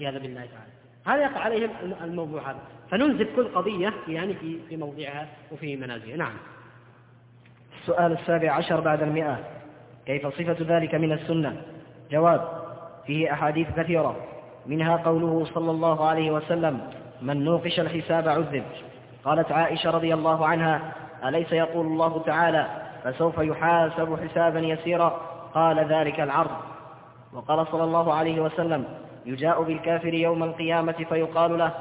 عياذا بالله تعالى. هذا يقع عليهم الموضوع هذا. فننزل كل قضية يعني في في موضعها وفي منازلها. نعم. السؤال السابع عشر بعد المئة. كيف صفة ذلك من السنة؟ جواب فيه أحاديث كثيرة. منها قوله صلى الله عليه وسلم من نوقش الحساب عذب. قالت عائشة رضي الله عنها أليس يقول الله تعالى فسوف يحاسب حسابا يسيرا؟ قال ذلك العرض. وقال صلى الله عليه وسلم يجاء بالكافر يوم القيامة فيقال له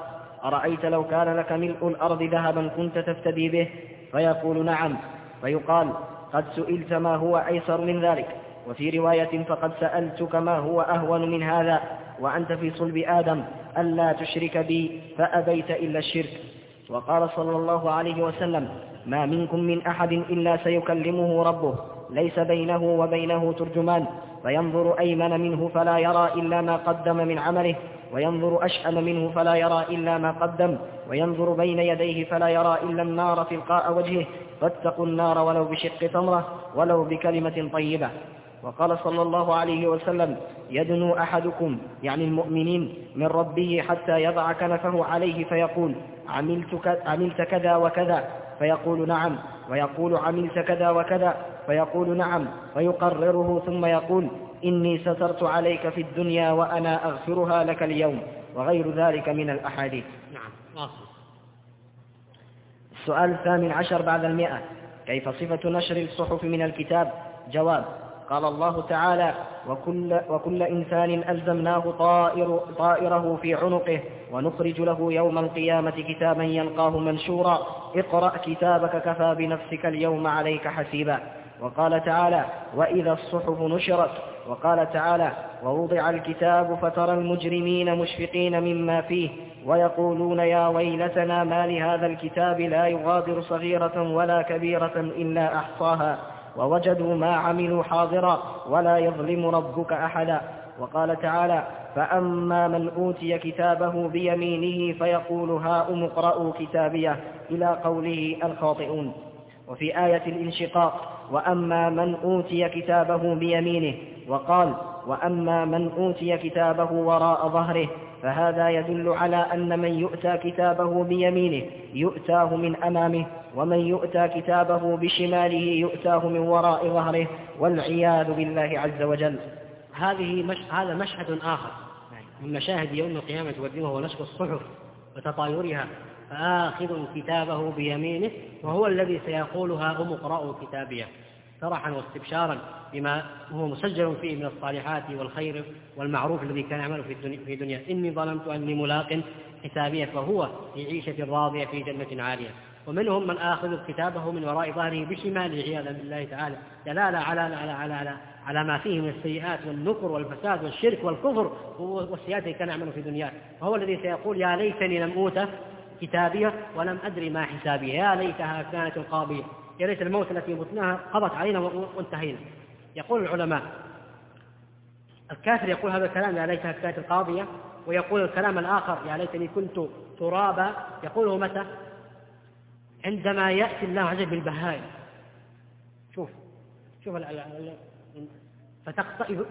أرأيت لو كان لك ملء الأرض ذهبا كنت تفتدي به؟ فيقول نعم. فيقال قد سئلت ما هو أيسر من ذلك وفي رواية فقد سألتك ما هو أهون من هذا؟ وأنت في صلب آدم ألا تشرك بي فأبيت إلا الشرك. وقال صلى الله عليه وسلم ما منكم من أحد إلا سيكلمه ربه ليس بينه وبينه ترجمان. فينظر أيمن منه فلا يرى إلا ما قدم من عمله وينظر أشأم منه فلا يرى إلا ما قدم وينظر بين يديه فلا يرى إلا النار تلقاء وجهه. فاتقوا النار ولو بشق تمرة ولو بكلمة طيبة. وقال صلى الله عليه وسلم يدنو أحدكم يعني المؤمنين من ربه حتى يضع كنفه عليه فيقول عملت, عملت كذا وكذا؟ فيقول نعم. ويقول عملت كذا وكذا؟ فيقول نعم. فيقرره ثم يقول إني سترت عليك في الدنيا وأنا أغفرها لك اليوم وغير ذلك من الأحاديث. نعم السؤال الثامن عشر بعد المئة. كيف صفة نشر الصحف من الكتاب؟ جواب قال الله تعالى وكل, وكل إنسان ألزمناه طائر طائره في عنقه ونخرج له يوم القيامة كتابا يلقاه منشورا اقرأ كتابك كفى بنفسك اليوم عليك حسيبا. وقال تعالى وإذا الصحف نشرت. وقال تعالى ووضع الكتاب فترى المجرمين مشفقين مما فيه ويقولون يا ويلتنا ما لهذا الكتاب؟ لا يغادر صغيرة ولا كبيرة إلا أحصاها. ووجدوا ما عملوا حاضرا ولا يظلم ربك أحدا. وقال تعالى فأما من أوتي كتابه بيمينه فيقول هاؤم اقرءوا كتابيه إلى قوله الخاطئون. وفي آية الانشقاق وأما من أوتي كتابه بيمينه وقال وأما من أوتي كتابه وراء ظهره فهذا يدل على أن من يؤتى كتابه بيمينه يؤتاه من أمامه ومن يؤتى كتابه بشماله يؤتاه من وراء ظهره والعياذ بالله عز وجل. هذه مش... هذا مشهد آخر. من مشاهد يوم القيامة وهو نشر الصحف وتطايرها. فآخذ كتابه بيمينه وهو الذي سيقولها أم اقرأوا كتابيه فرحا واستبشارا بما هو مسجل فيه من الصالحات والخير والمعروف الذي كان يعمله في الدنيا, في الدنيا. إني ظننت أني ملاق حسابية فهو في عيشة راضية في جنة عالية. ومنهم من آخذ كتابه من وراء ظهره بشماله عياذا بالله تعالى. دلالة على على على على, على ما فيه من السيئات والنكر والفساد والشرك والكفر والسيئات التي كان يعمل في دنياه وهو الذي سيقول يا ليتني لم أوت كتابية ولم أدري ما حسابية. يا ليتها كانت القاضية. يا ليت الموت التي متناها قضت علينا وانتهينا. يقول العلماء الكافر يقول هذا الكلام يا ليتها كانت القاضية ويقول الكلام الآخر يا ليتني كنت ترابا. يقوله متى؟ عندما يأتي الله عز وجل بالبهائم. شوف شوف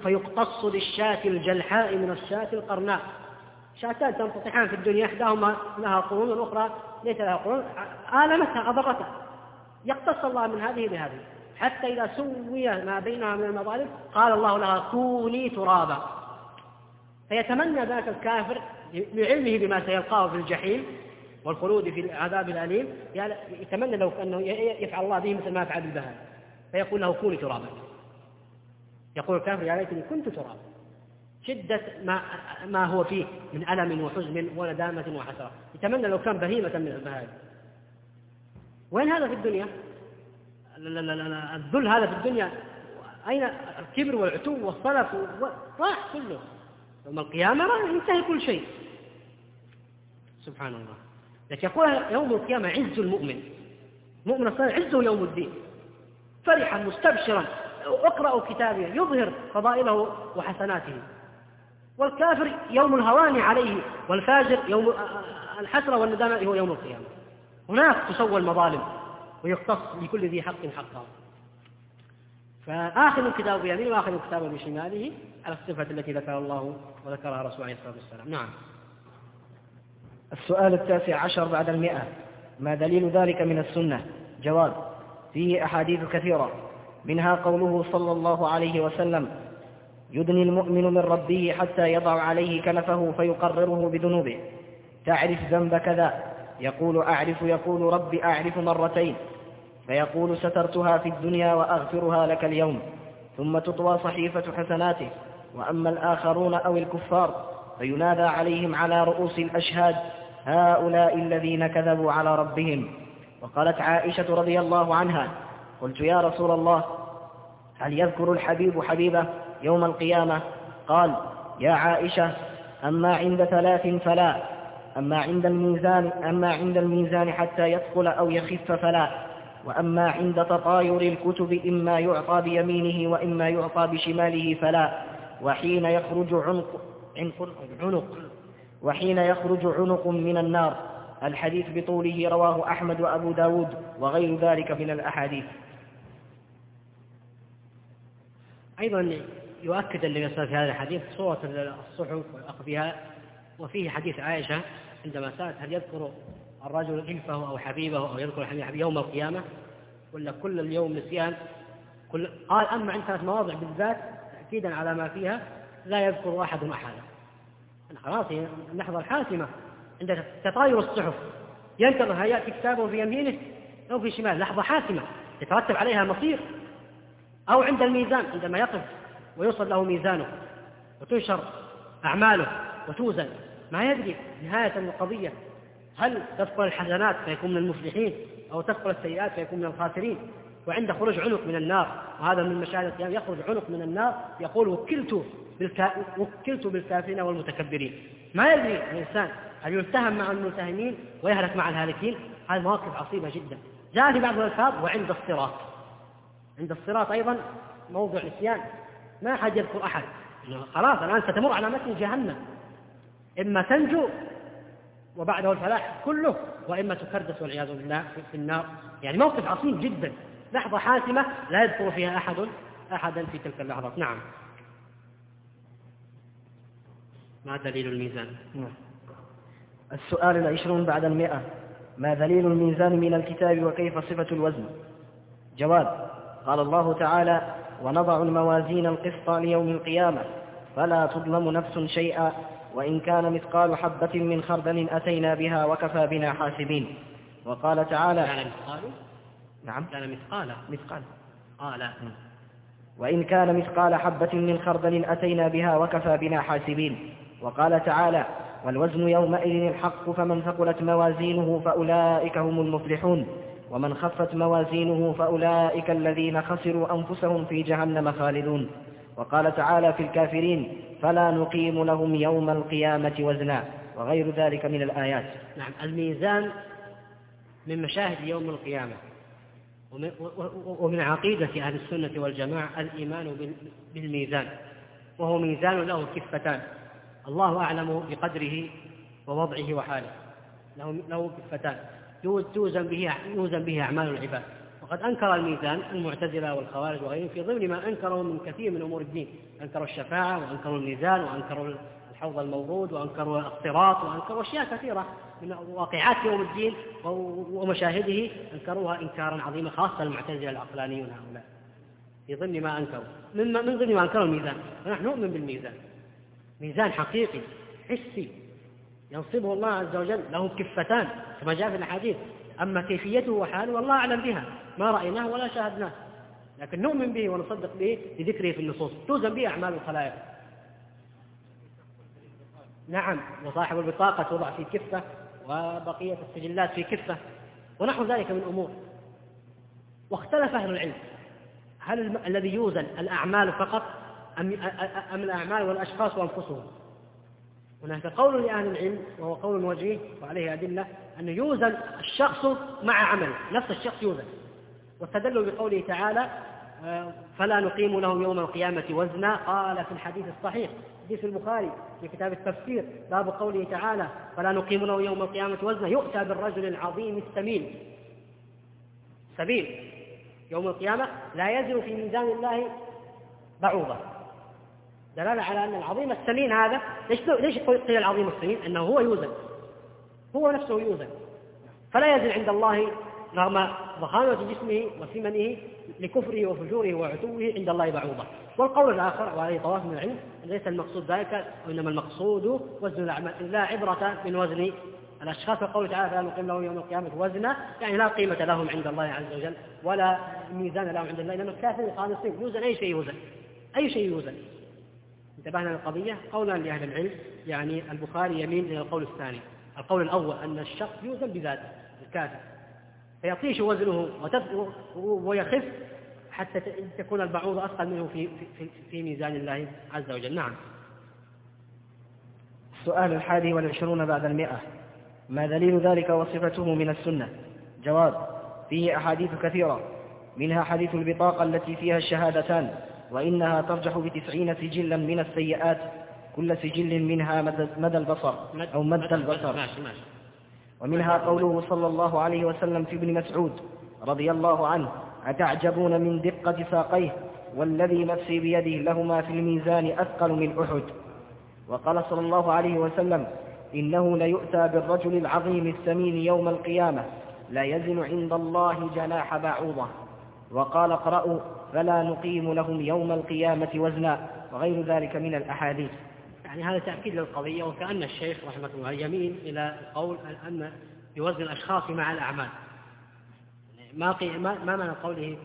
فيقتص للشاة الجلحاء من الشاة القرناء. شاتان تنتطحان في الدنيا إحداهما لها قرون والأخرى ليس لها قرون. آلمتها أضرتها يقتص الله من هذه بهذه حتى إذا سوي ما بينها من المظالم قال الله لها كوني ترابا. فيتمنى ذاك الكافر لعلمه بما سيلقاه في الجحيم والخلود في العذاب الأليم. يتمنى لو أنه يفعل الله به مثل ما فعل بالبهائم فيقول له كوني ترابا. يقول الكافر يا ليتني كنت ترابا. شدة ما, ما هو فيه من ألم وحزن وندامة وحسرة. يتمنى لو كان بهيمة من البهائم. وين هذا في الدنيا؟ الذل هذا في الدنيا. أين الكبر والعتو والصلف راح كله. يوم القيامة ينتهي كل شيء. سبحان الله. لكن يقول يوم القيامة عز المؤمن. مؤمن الصالح عزه يوم الدين. فرحا مستبشرا. اقرأوا كتابه يظهر فضائله وحسناته. والكافر يوم الهوان عليه والفاجر يوم الحسرة والندامة هو يوم القيامة. هناك تسوى المظالم ويقتص لكل ذي حق حقه فآخذ الكتاب بيمينه وآخذ الكتاب بشماله على الصفة التي ذكر الله وذكرها رسول عليه الصلاة والسلام. نعم. السؤال التاسع عشر بعد المئة. ما دليل ذلك من السنة؟ جواب فيه أحاديث كثيرة. منها قوله صلى الله عليه وسلم يدني المؤمن من ربه حتى يضع عليه كنفه فيقرره بذنوبه. تعرف ذنب كذا؟ يقول أعرف يقول رب أعرف مرتين فيقول سترتها في الدنيا وأغفرها لك اليوم ثم تطوى صحيفة حسناته وأما الآخرون أو الكفار فينادى عليهم على رؤوس الأشهاد هؤلاء الذين كذبوا على ربهم وقالت عائشة رضي الله عنها قلت يا رسول الله هل يذكر الحبيب حبيبه يوم القيامة؟ قال يا عائشة أما عند ثلاث فلا. أما عند الميزان أما عند الميزان حتى يثقل أو يخف فلا. وأما عند تطاير الكتب إما يعطى بيمينه وإما يعطى بشماله فلا. وحين يخرج عنق عنق وحين يخرج عنق من النار. الحديث بطوله رواه أحمد وأبو داود وغير ذلك من الأحاديث. أيضا يؤكد وسلم في هذا الحديث صورة الصحف والأخذ بها وفيه حديث عائشة عندما سألت هل يذكر الرجل إلفه أو حبيبه أو يذكر حبيبه يوم القيامة؟ ولا كل اليوم نسيان. كل قال أما عند ثلاث مواضع بالذات تأكيدا على ما فيها لا يذكر أحد أحدا خلاص اللحظة الحاسمة. عند تطاير الصحف. ينتظر هل يأتي كتابه في يمينه أو في شماله لحظة حاسمة. يترتب عليها مصير. أو عند الميزان عندما يقف ويوصل له ميزانه. وتنشر أعماله وتوزن. ما يدري نهاية القضية. هل تثقل الحسنات فيكون من المفلحين أو تثقل السيئات فيكون من الخاسرين؟ وعند خروج عنق من النار وهذا من مشاهد القيامة يخرج عنق من النار يقول وكلت. وكلت بالكافرين والمتكبرين. ما يدري الإنسان هل يتهم مع المتهمين ويهلك مع الهالكين؟ هذه مواقف عصيبة جدا. جاء في بعض الألفاظ وعند الصراط. عند الصراط أيضا موضع نسيان ما أحد يذكر أحد. خلاص الآن ستمر على متن جهنم. إما تنجو وبعده الفلاح كله وإما تكردس والعياذ بالله في النار. يعني موقف عصيب جدا. لحظة حاسمة لا يذكر فيها أحد أحدا في تلك اللحظات نعم. ما دليل الميزان؟ نعم. السؤال العشرون بعد المئة. ما دليل الميزان من الكتاب وكيف صفة الوزن؟ جواب قال الله تعالى ونضع الموازين القسط ليوم القيامة. فلا تظلم نفس شيئا وإن كان مثقال حبة من خردل أتينا بها وكفى بنا حاسبين. وقال تعالى كان مثقال؟ نعم. كان مثقال مثقال. قال. وإن كان مثقال حبة من خردل أتينا بها وكفى بنا حاسبين. وقال تعالى والوزن يومئذ الحق فمن ثقلت موازينه فأولئك هم المفلحون. ومن خفت موازينه فأولئك الذين خسروا أنفسهم في جهنم خالدون. وقال تعالى في الكافرين فلا نقيم لهم يوم القيامة وزنا وغير ذلك من الآيات. نعم الميزان من مشاهد يوم القيامة ومن عقيدة أهل السنة والجماعة الإيمان بالميزان وهو ميزان له كفتان. الله أعلم بقدره ووضعه وحاله. له له كفتان. به يوزن به أعمال العباد. وقد أنكر الميزان المعتزلة والخوارج وغيرهم في ضمن ما أنكروا من كثير من أمور الدين. أنكروا الشفاعة وأنكروا الميزان وأنكروا الحوض المورود وأنكروا الصراط وأنكروا أشياء كثيرة من واقعات يوم الدين ومشاهده أنكروها إنكارا عظيما خاصة المعتزلة العقلانيون هؤلاء. في ضمن ما أنكروا. من, من ضمن ما أنكروا الميزان. ونحن نؤمن بالميزان. ميزان حقيقي حسي ينصبه الله عز وجل. له كفتان كما جاء في الأحاديث. أما كيفيته وحاله والله أعلم بها. ما رأيناه ولا شاهدناه. لكن نؤمن به ونصدق به لذكره في النصوص. توزن به أعمال الخلائق. نعم وصاحب البطاقة توضع في كفة وبقية السجلات في كفة ونحو ذلك من أمور. واختلف أهل العلم. هل الذي يوزن الأعمال فقط أم, أم الأعمال والأشخاص وأنفسهم؟ هناك قول لأهل العلم وهو قول وجيه وعليه أدلة أن يوزن الشخص مع عمله. نفس الشخص يوزن. واستدلوا بقوله تعالى آه، فلا نقيم لهم يوم القيامة وزنا. قال في الحديث الصحيح حديث البخاري في كتاب التفسير باب قوله تعالى فلا نقيم له يوم القيامة وزنا. يؤتى بالرجل العظيم السمين. سمين. يوم القيامة لا يزن في ميزان الله بعوضة. دلالة على أن العظيم السمين هذا ليش ليش قيل العظيم السمين؟ أنه هو يوزن. هو نفسه يوزن. فلا يزن عند الله رغم ضخامة جسمه وثمنه لكفره وفجوره وعتوه عند الله بعوضة. والقول الآخر وعليه طواف من العلم ليس المقصود ذلك وإنما المقصود وزن الأعمال لا عبرة من وزن الأشخاص. وقوله تعالى فلا نقيم لهم يوم القيامة وزنا يعني لا قيمة لهم عند الله عز وجل ولا ميزان لهم عند الله لأنه الكافر خالصين. يوزن أي شيء يوزن أي شيء يوزن. انتبهنا للقضية قولا لأهل العلم يعني البخاري يميل إلى القول الثاني. القول الأول أن الشخص يوزن بذاته الكافر. فيطيش وزنه ويخف حتى تكون البعوضة أثقل منه في, في, في ميزان الله عز وجل. نعم. السؤال الحادي والعشرون بعد المئة. ما دليل ذلك وصفته من السنة؟ جواب فيه أحاديث كثيرة. منها حديث البطاقة التي فيها الشهادتان وإنها ترجح بتسعين سجلا من السيئات كل سجل منها مدى البصر أو مد البصر. ماشي ماشي. ومنها قوله صلى الله عليه وسلم في ابن مسعود رضي الله عنه أتعجبون من دقة ساقيه والذي نفسي بيده لهما في الميزان أثقل من أحد. وقال صلى الله عليه وسلم إنه ليؤتى بالرجل العظيم الثمين يوم القيامة لا يزن عند الله جناح بعوضة. وقال اقرأوا فلا نقيم لهم يوم القيامة وزنا. وغير ذلك من الأحاديث. يعني هذا تأكيد للقضية وكأن الشيخ رحمة الله يميل إلى القول أن يوزن الأشخاص مع الأعمال. ما ما معنى قوله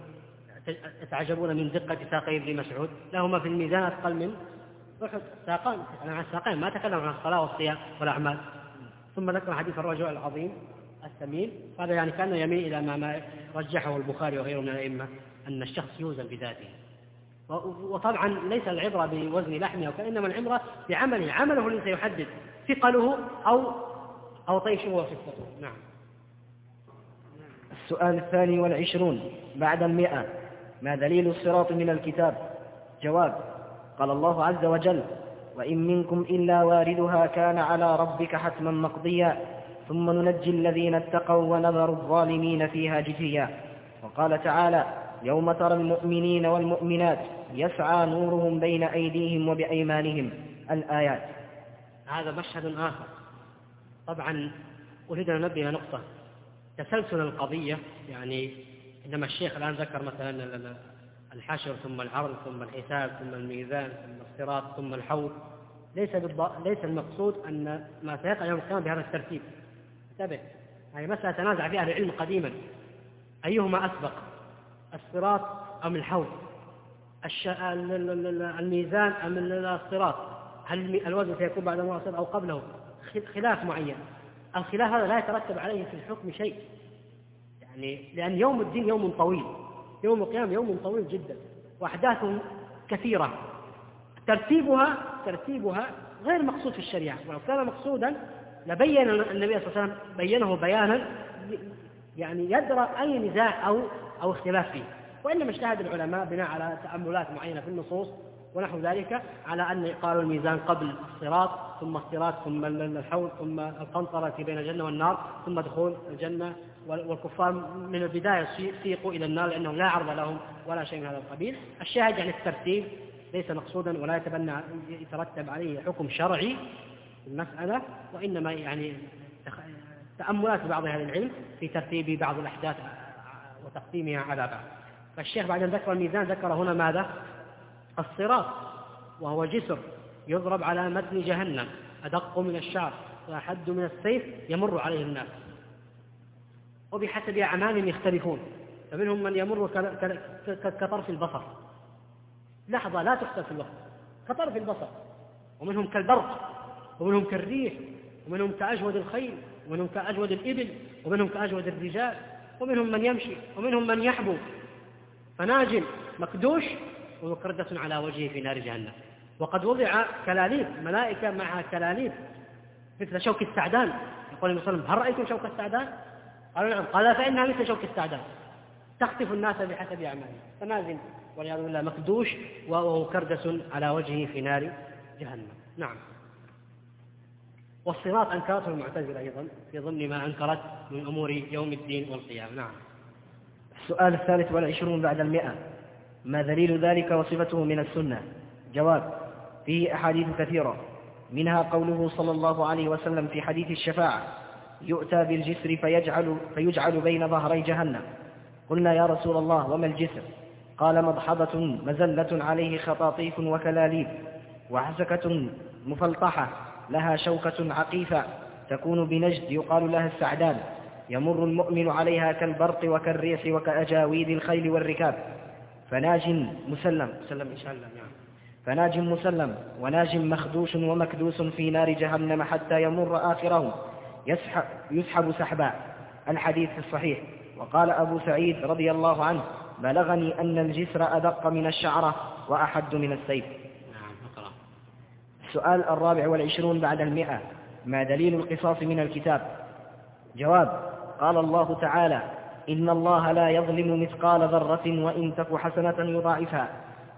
يتعجبون من دقة ساقي ابن مسعود؟ لهما في الميزان أثقل من أحد. ساقان عن الساقين ما تكلم عن الصلاة والصيام والأعمال. ثم ذكر حديث الرجل العظيم السمين. هذا يعني كان يميل إلى ما رجحه البخاري وغيره من الأئمة أن الشخص يوزن بذاته. وطبعا ليس العبرة بوزن لحمه وإنما العبرة بعمله عمله الذي سيحدد ثقله أو أو طيشه وخفته نعم. السؤال الثاني والعشرون بعد المئة ما دليل الصراط من الكتاب؟ جواب قال الله عز وجل وإن منكم إلا واردها كان على ربك حتما مقضيا ثم ننجي الذين اتقوا ونذر الظالمين فيها جثيا. وقال تعالى يوم ترى المؤمنين والمؤمنات يسعى نورهم بين أيديهم وبأيمانهم الآيات. هذا مشهد آخر. طبعا أريد أن أنبه نقطة. تسلسل القضية يعني عندما الشيخ الآن ذكر مثلا الحشر ثم العرض ثم الحساب ثم الميزان ثم الصراط ثم الحوض ليس ليس المقصود أن ما سيقع يوم القيامة بهذا الترتيب. انتبه. هذه مسألة تنازع فيها العلم قديما. أيهما أسبق؟ الصراط أم الحوض؟ الميزان أم الصراط؟ هل الوزن سيكون بعد المواصل أو قبله؟ خلاف معين. الخلاف هذا لا يترتب عليه في الحكم شيء. يعني لأن يوم الدين يوم طويل. يوم القيامة يوم طويل جدا. وأحداثه كثيرة. ترتيبها ترتيبها غير مقصود في الشريعة. ولو كان مقصودا لبين النبي صلى الله عليه وسلم بينه بيانا يعني يدرى أي نزاع أو أو اختلاف فيه وإنما اجتهد العلماء بناء على تأملات معينة في النصوص ونحو ذلك على أن قالوا الميزان قبل الصراط ثم الصراط ثم الحوض ثم القنطرة بين الجنة والنار ثم دخول الجنة والكفار من البداية سيقوا إلى النار لأنهم لا عرض لهم ولا شيء من هذا القبيل. الشاهد يعني الترتيب ليس مقصودا ولا يتبنى يترتب عليه حكم شرعي المسألة وإنما يعني تأملات بعض أهل العلم في ترتيب بعض الأحداث وتقديمها على بعض. فالشيخ بعد أن ذكر الميزان ذكر هنا ماذا؟ الصراط وهو جسر يضرب على متن جهنم أدق من الشعر وأحد من السيف يمر عليه الناس. وبحسب أعمالهم يختلفون فمنهم من يمر كطرف البصر. لحظة لا تحسب في الوقت. كطرف البصر. ومنهم كالبرق ومنهم كالريح ومنهم كأجود الخيل ومنهم كأجود الإبل ومنهم كأجود الرجال. ومنهم من يمشي ومنهم من يحبو. فناجل مكدوش ومكردة على وجهه في نار جهنم. وقد وضع كلاليب ملائكة مع كلاليب مثل شوك السعدان. يقول النبي صلى الله عليه وسلم هل رأيتم شوك السعدان؟ قالوا نعم. قال فإنها مثل شوك السعدان. تخطف الناس بحسب أعمالهم. فنازل والعياذ بالله مكدوش ومكردس على وجهه في نار جهنم. نعم. والصراط أنكرته المعتزلة أيضا في ضمن ما أنكرت من أمور يوم الدين والقيامة. نعم. السؤال الثالث والعشرون بعد المئة. ما دليل ذلك وصفته من السنة؟ جواب فيه أحاديث كثيرة. منها قوله صلى الله عليه وسلم في حديث الشفاعة يؤتى بالجسر فيجعل, فيجعل بين ظهري جهنم. قلنا يا رسول الله وما الجسر؟ قال مضحضة مزلة عليه خطاطيف وكلاليب وحسكة مفلطحة لها شوكة عقيفة تكون بنجد يقال لها السعدان يمر المؤمن عليها كالبرق وكالريح وكأجاويد الخيل والركاب. فناج مسلم مسلم إن شاء الله نعم. فناج مسلم وناج مخدوش ومكدوس في نار جهنم حتى يمر آخرهم. يسحب, يسحب سحبا الحديث في الصحيح. وقال أبو سعيد رضي الله عنه بلغني أن الجسر أدق من الشعرة وأحد من السيف. السؤال الرابع والعشرون بعد المئة. ما دليل القصاص من الكتاب؟ جواب قال الله تعالى إن الله لا يظلم مثقال ذرة وإن تك حسنة يضاعفها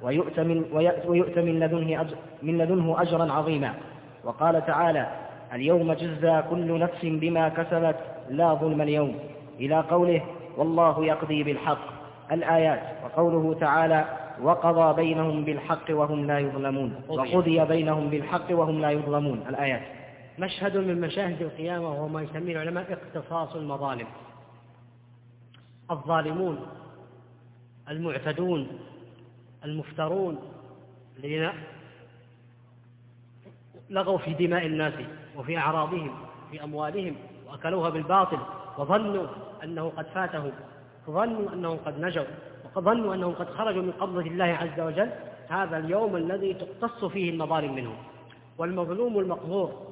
ويؤت من, ويؤت من, لدنه, أجر من لدنه أجرا عظيما. وقال تعالى اليوم جزى كل نفس بما كسبت لا ظلم اليوم. إلى قوله والله يقضي بالحق. الآيات. وقوله تعالى وقضى بينهم بالحق وهم لا يظلمون. وقضي بينهم بالحق وهم لا يظلمون. الآيات. مشهد من مشاهد القيامة وهو ما يسميه العلماء اقتصاص المظالم. الظالمون المعتدون المفترون الذين لغوا في دماء الناس وفي أعراضهم وفي أموالهم وأكلوها بالباطل وظنوا أنه قد فاتهم ظنوا أنهم قد نجوا. وقد ظنوا أنهم قد خرجوا من قبضة الله عز وجل هذا اليوم الذي تقتص فيه المظالم منهم. والمظلوم المقهور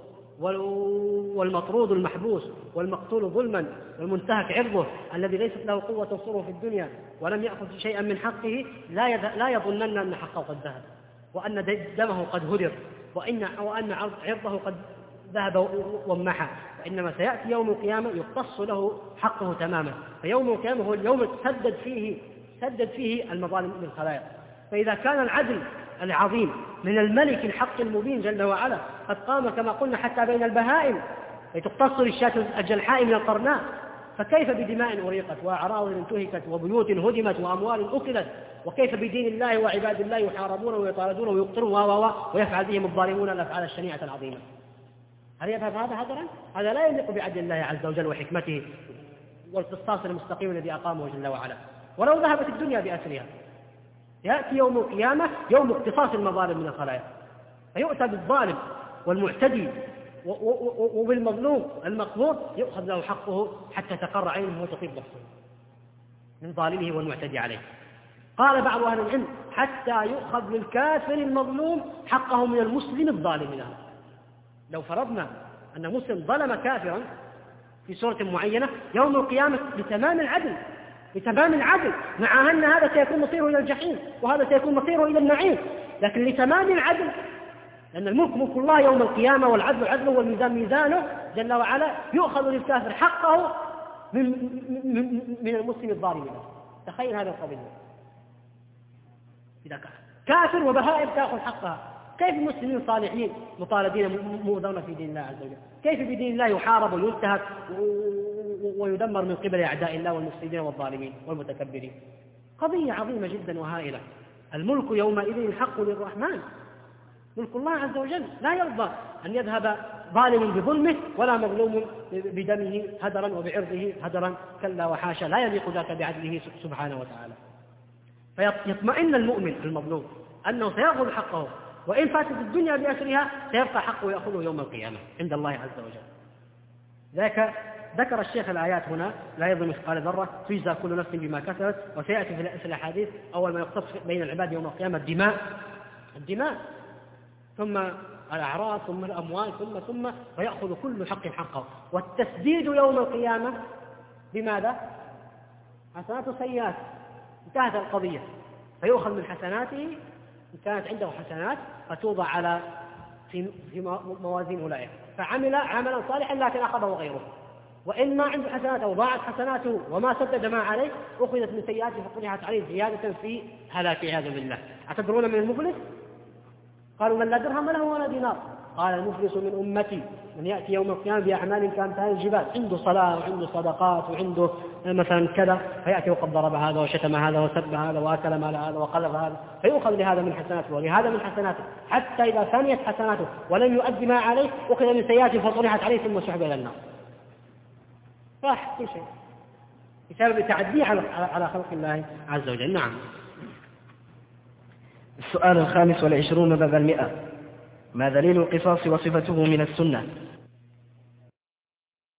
والمطرود المحبوس والمقتول ظلما والمنتهك عرضه الذي ليست له قوة تنصره في الدنيا ولم يأخذ شيئا من حقه لا لا يظنن أن حقه قد ذهب. وأن دمه قد هدر. وإن وأن عرضه قد ذهب وامحى وإنما سيأتي يوم القيامة يقتص له حقه تماما. فيوم القيامة هو اليوم سدد فيه سدد فيه المظالم للخلائق فإذا كان العدل العظيم من الملك الحق المبين جل وعلا قد قام كما قلنا حتى بين البهائم لتقتص للشاة الجلحاء من القرناء. فكيف بدماء أريقت وأعراض انتهكت وبيوت هدمت وأموال أكلت؟ وكيف بدين الله وعباد الله يحاربون ويطاردون ويقتلون و ويفعل بهم الظالمون الأفعال الشنيعة العظيمة؟ هل يفهم هذا هدرا؟ هذا لا يليق بعدل الله عز وجل وحكمته والقصاص المستقيم الذي أقامه جل وعلا. ولو ذهبت الدنيا بأسرها. يأتي يوم القيامة يوم اقتصاص المظالم من الخلائق فيؤتى بالظالم والمعتدي وبالمظلوم المقبوض يؤخذ له حقه حتى تقر عينه وتطيب نفسه من ظالمه والمعتدي عليه. قال بعض أهل العلم حتى يؤخذ للكافر المظلوم حقه من المسلم الظالم له. لو فرضنا أن مسلم ظلم كافرا في سورة معينة يوم القيامة بتمام العدل بتمام العدل مع أن هذا سيكون مصيره إلى الجحيم وهذا سيكون مصيره إلى النعيم. لكن لتمام العدل لأن الملك ملك الله يوم القيامة والعدل عدله والميزان ميزانه جل وعلا يؤخذ للكافر حقه من, من, من المسلم الظالم. تخيل هذا القضية إذا كان كافر وبهائم تأخذ حقها. كيف المسلمين الصالحين مطالبين مؤذون في دين الله عز وجل؟ كيف بدين الله يحارب وينتهك ويدمر من قبل أعداء الله والمفسدين والظالمين والمتكبرين؟ قضية عظيمة جدا وهائلة. الملك يومئذ الحق للرحمن. ملك الله عز وجل. لا يرضى أن يذهب ظالم بظلمه ولا مظلوم بدمه هدرا وبعرضه هدرا. كلا وحاشا. لا يليق ذاك بعدله سبحانه وتعالى. فيطمئن المؤمن المظلوم أنه سيأخذ حقه. وإن فاتت الدنيا بأسرها سيبقى حقه يأخذه يوم القيامة عند الله عز وجل. ذاك ذكر الشيخ الآيات هنا لا يظلم مثقال ذرة تجزى كل نفس بما كسبت وسيأتي في الأحاديث أول ما يقتص بين العباد يوم القيامة الدماء. الدماء ثم الأعراض ثم الأموال ثم ثم ويأخذ كل حق حقه. والتسديد يوم القيامة بماذا؟ حسنات وسيئات انتهت القضية. فيؤخذ من حسناته إن كانت عنده حسنات فتوضع على في موازين أولئك. فعمل عملا صالحا لكن أخذه غيره. وإن ما عنده حسنات أو ضاعت حسناته وما سدد ما عليه أخذت من سيئاته فطرحت عليه زيادة في هلاك عياذا بالله. أتدرون من المفلس؟ قالوا من لا درهم له ولا دينار. قال المفلس من أمتي من يأتي يوم القيامة بأعمال كامثال الجبال. عنده صلاة وعنده صدقات وعنده مثلا كذا فيأتي وقد ضرب هذا وشتم هذا وسب هذا وأكل مال هذا وقلب هذا فيؤخذ لهذا من حسناته ولهذا من حسناته حتى إذا ثانيت حسناته ولم يؤدي ما عليه أخذ من سيئاته فطرحت عليه ثم سحب إلى النار. راح كل شيء. بسبب تعديه على على خلق الله عز وجل. نعم. السؤال الخامس والعشرون بعد المئة؟ ما دليل القصاص وصفته من السنة؟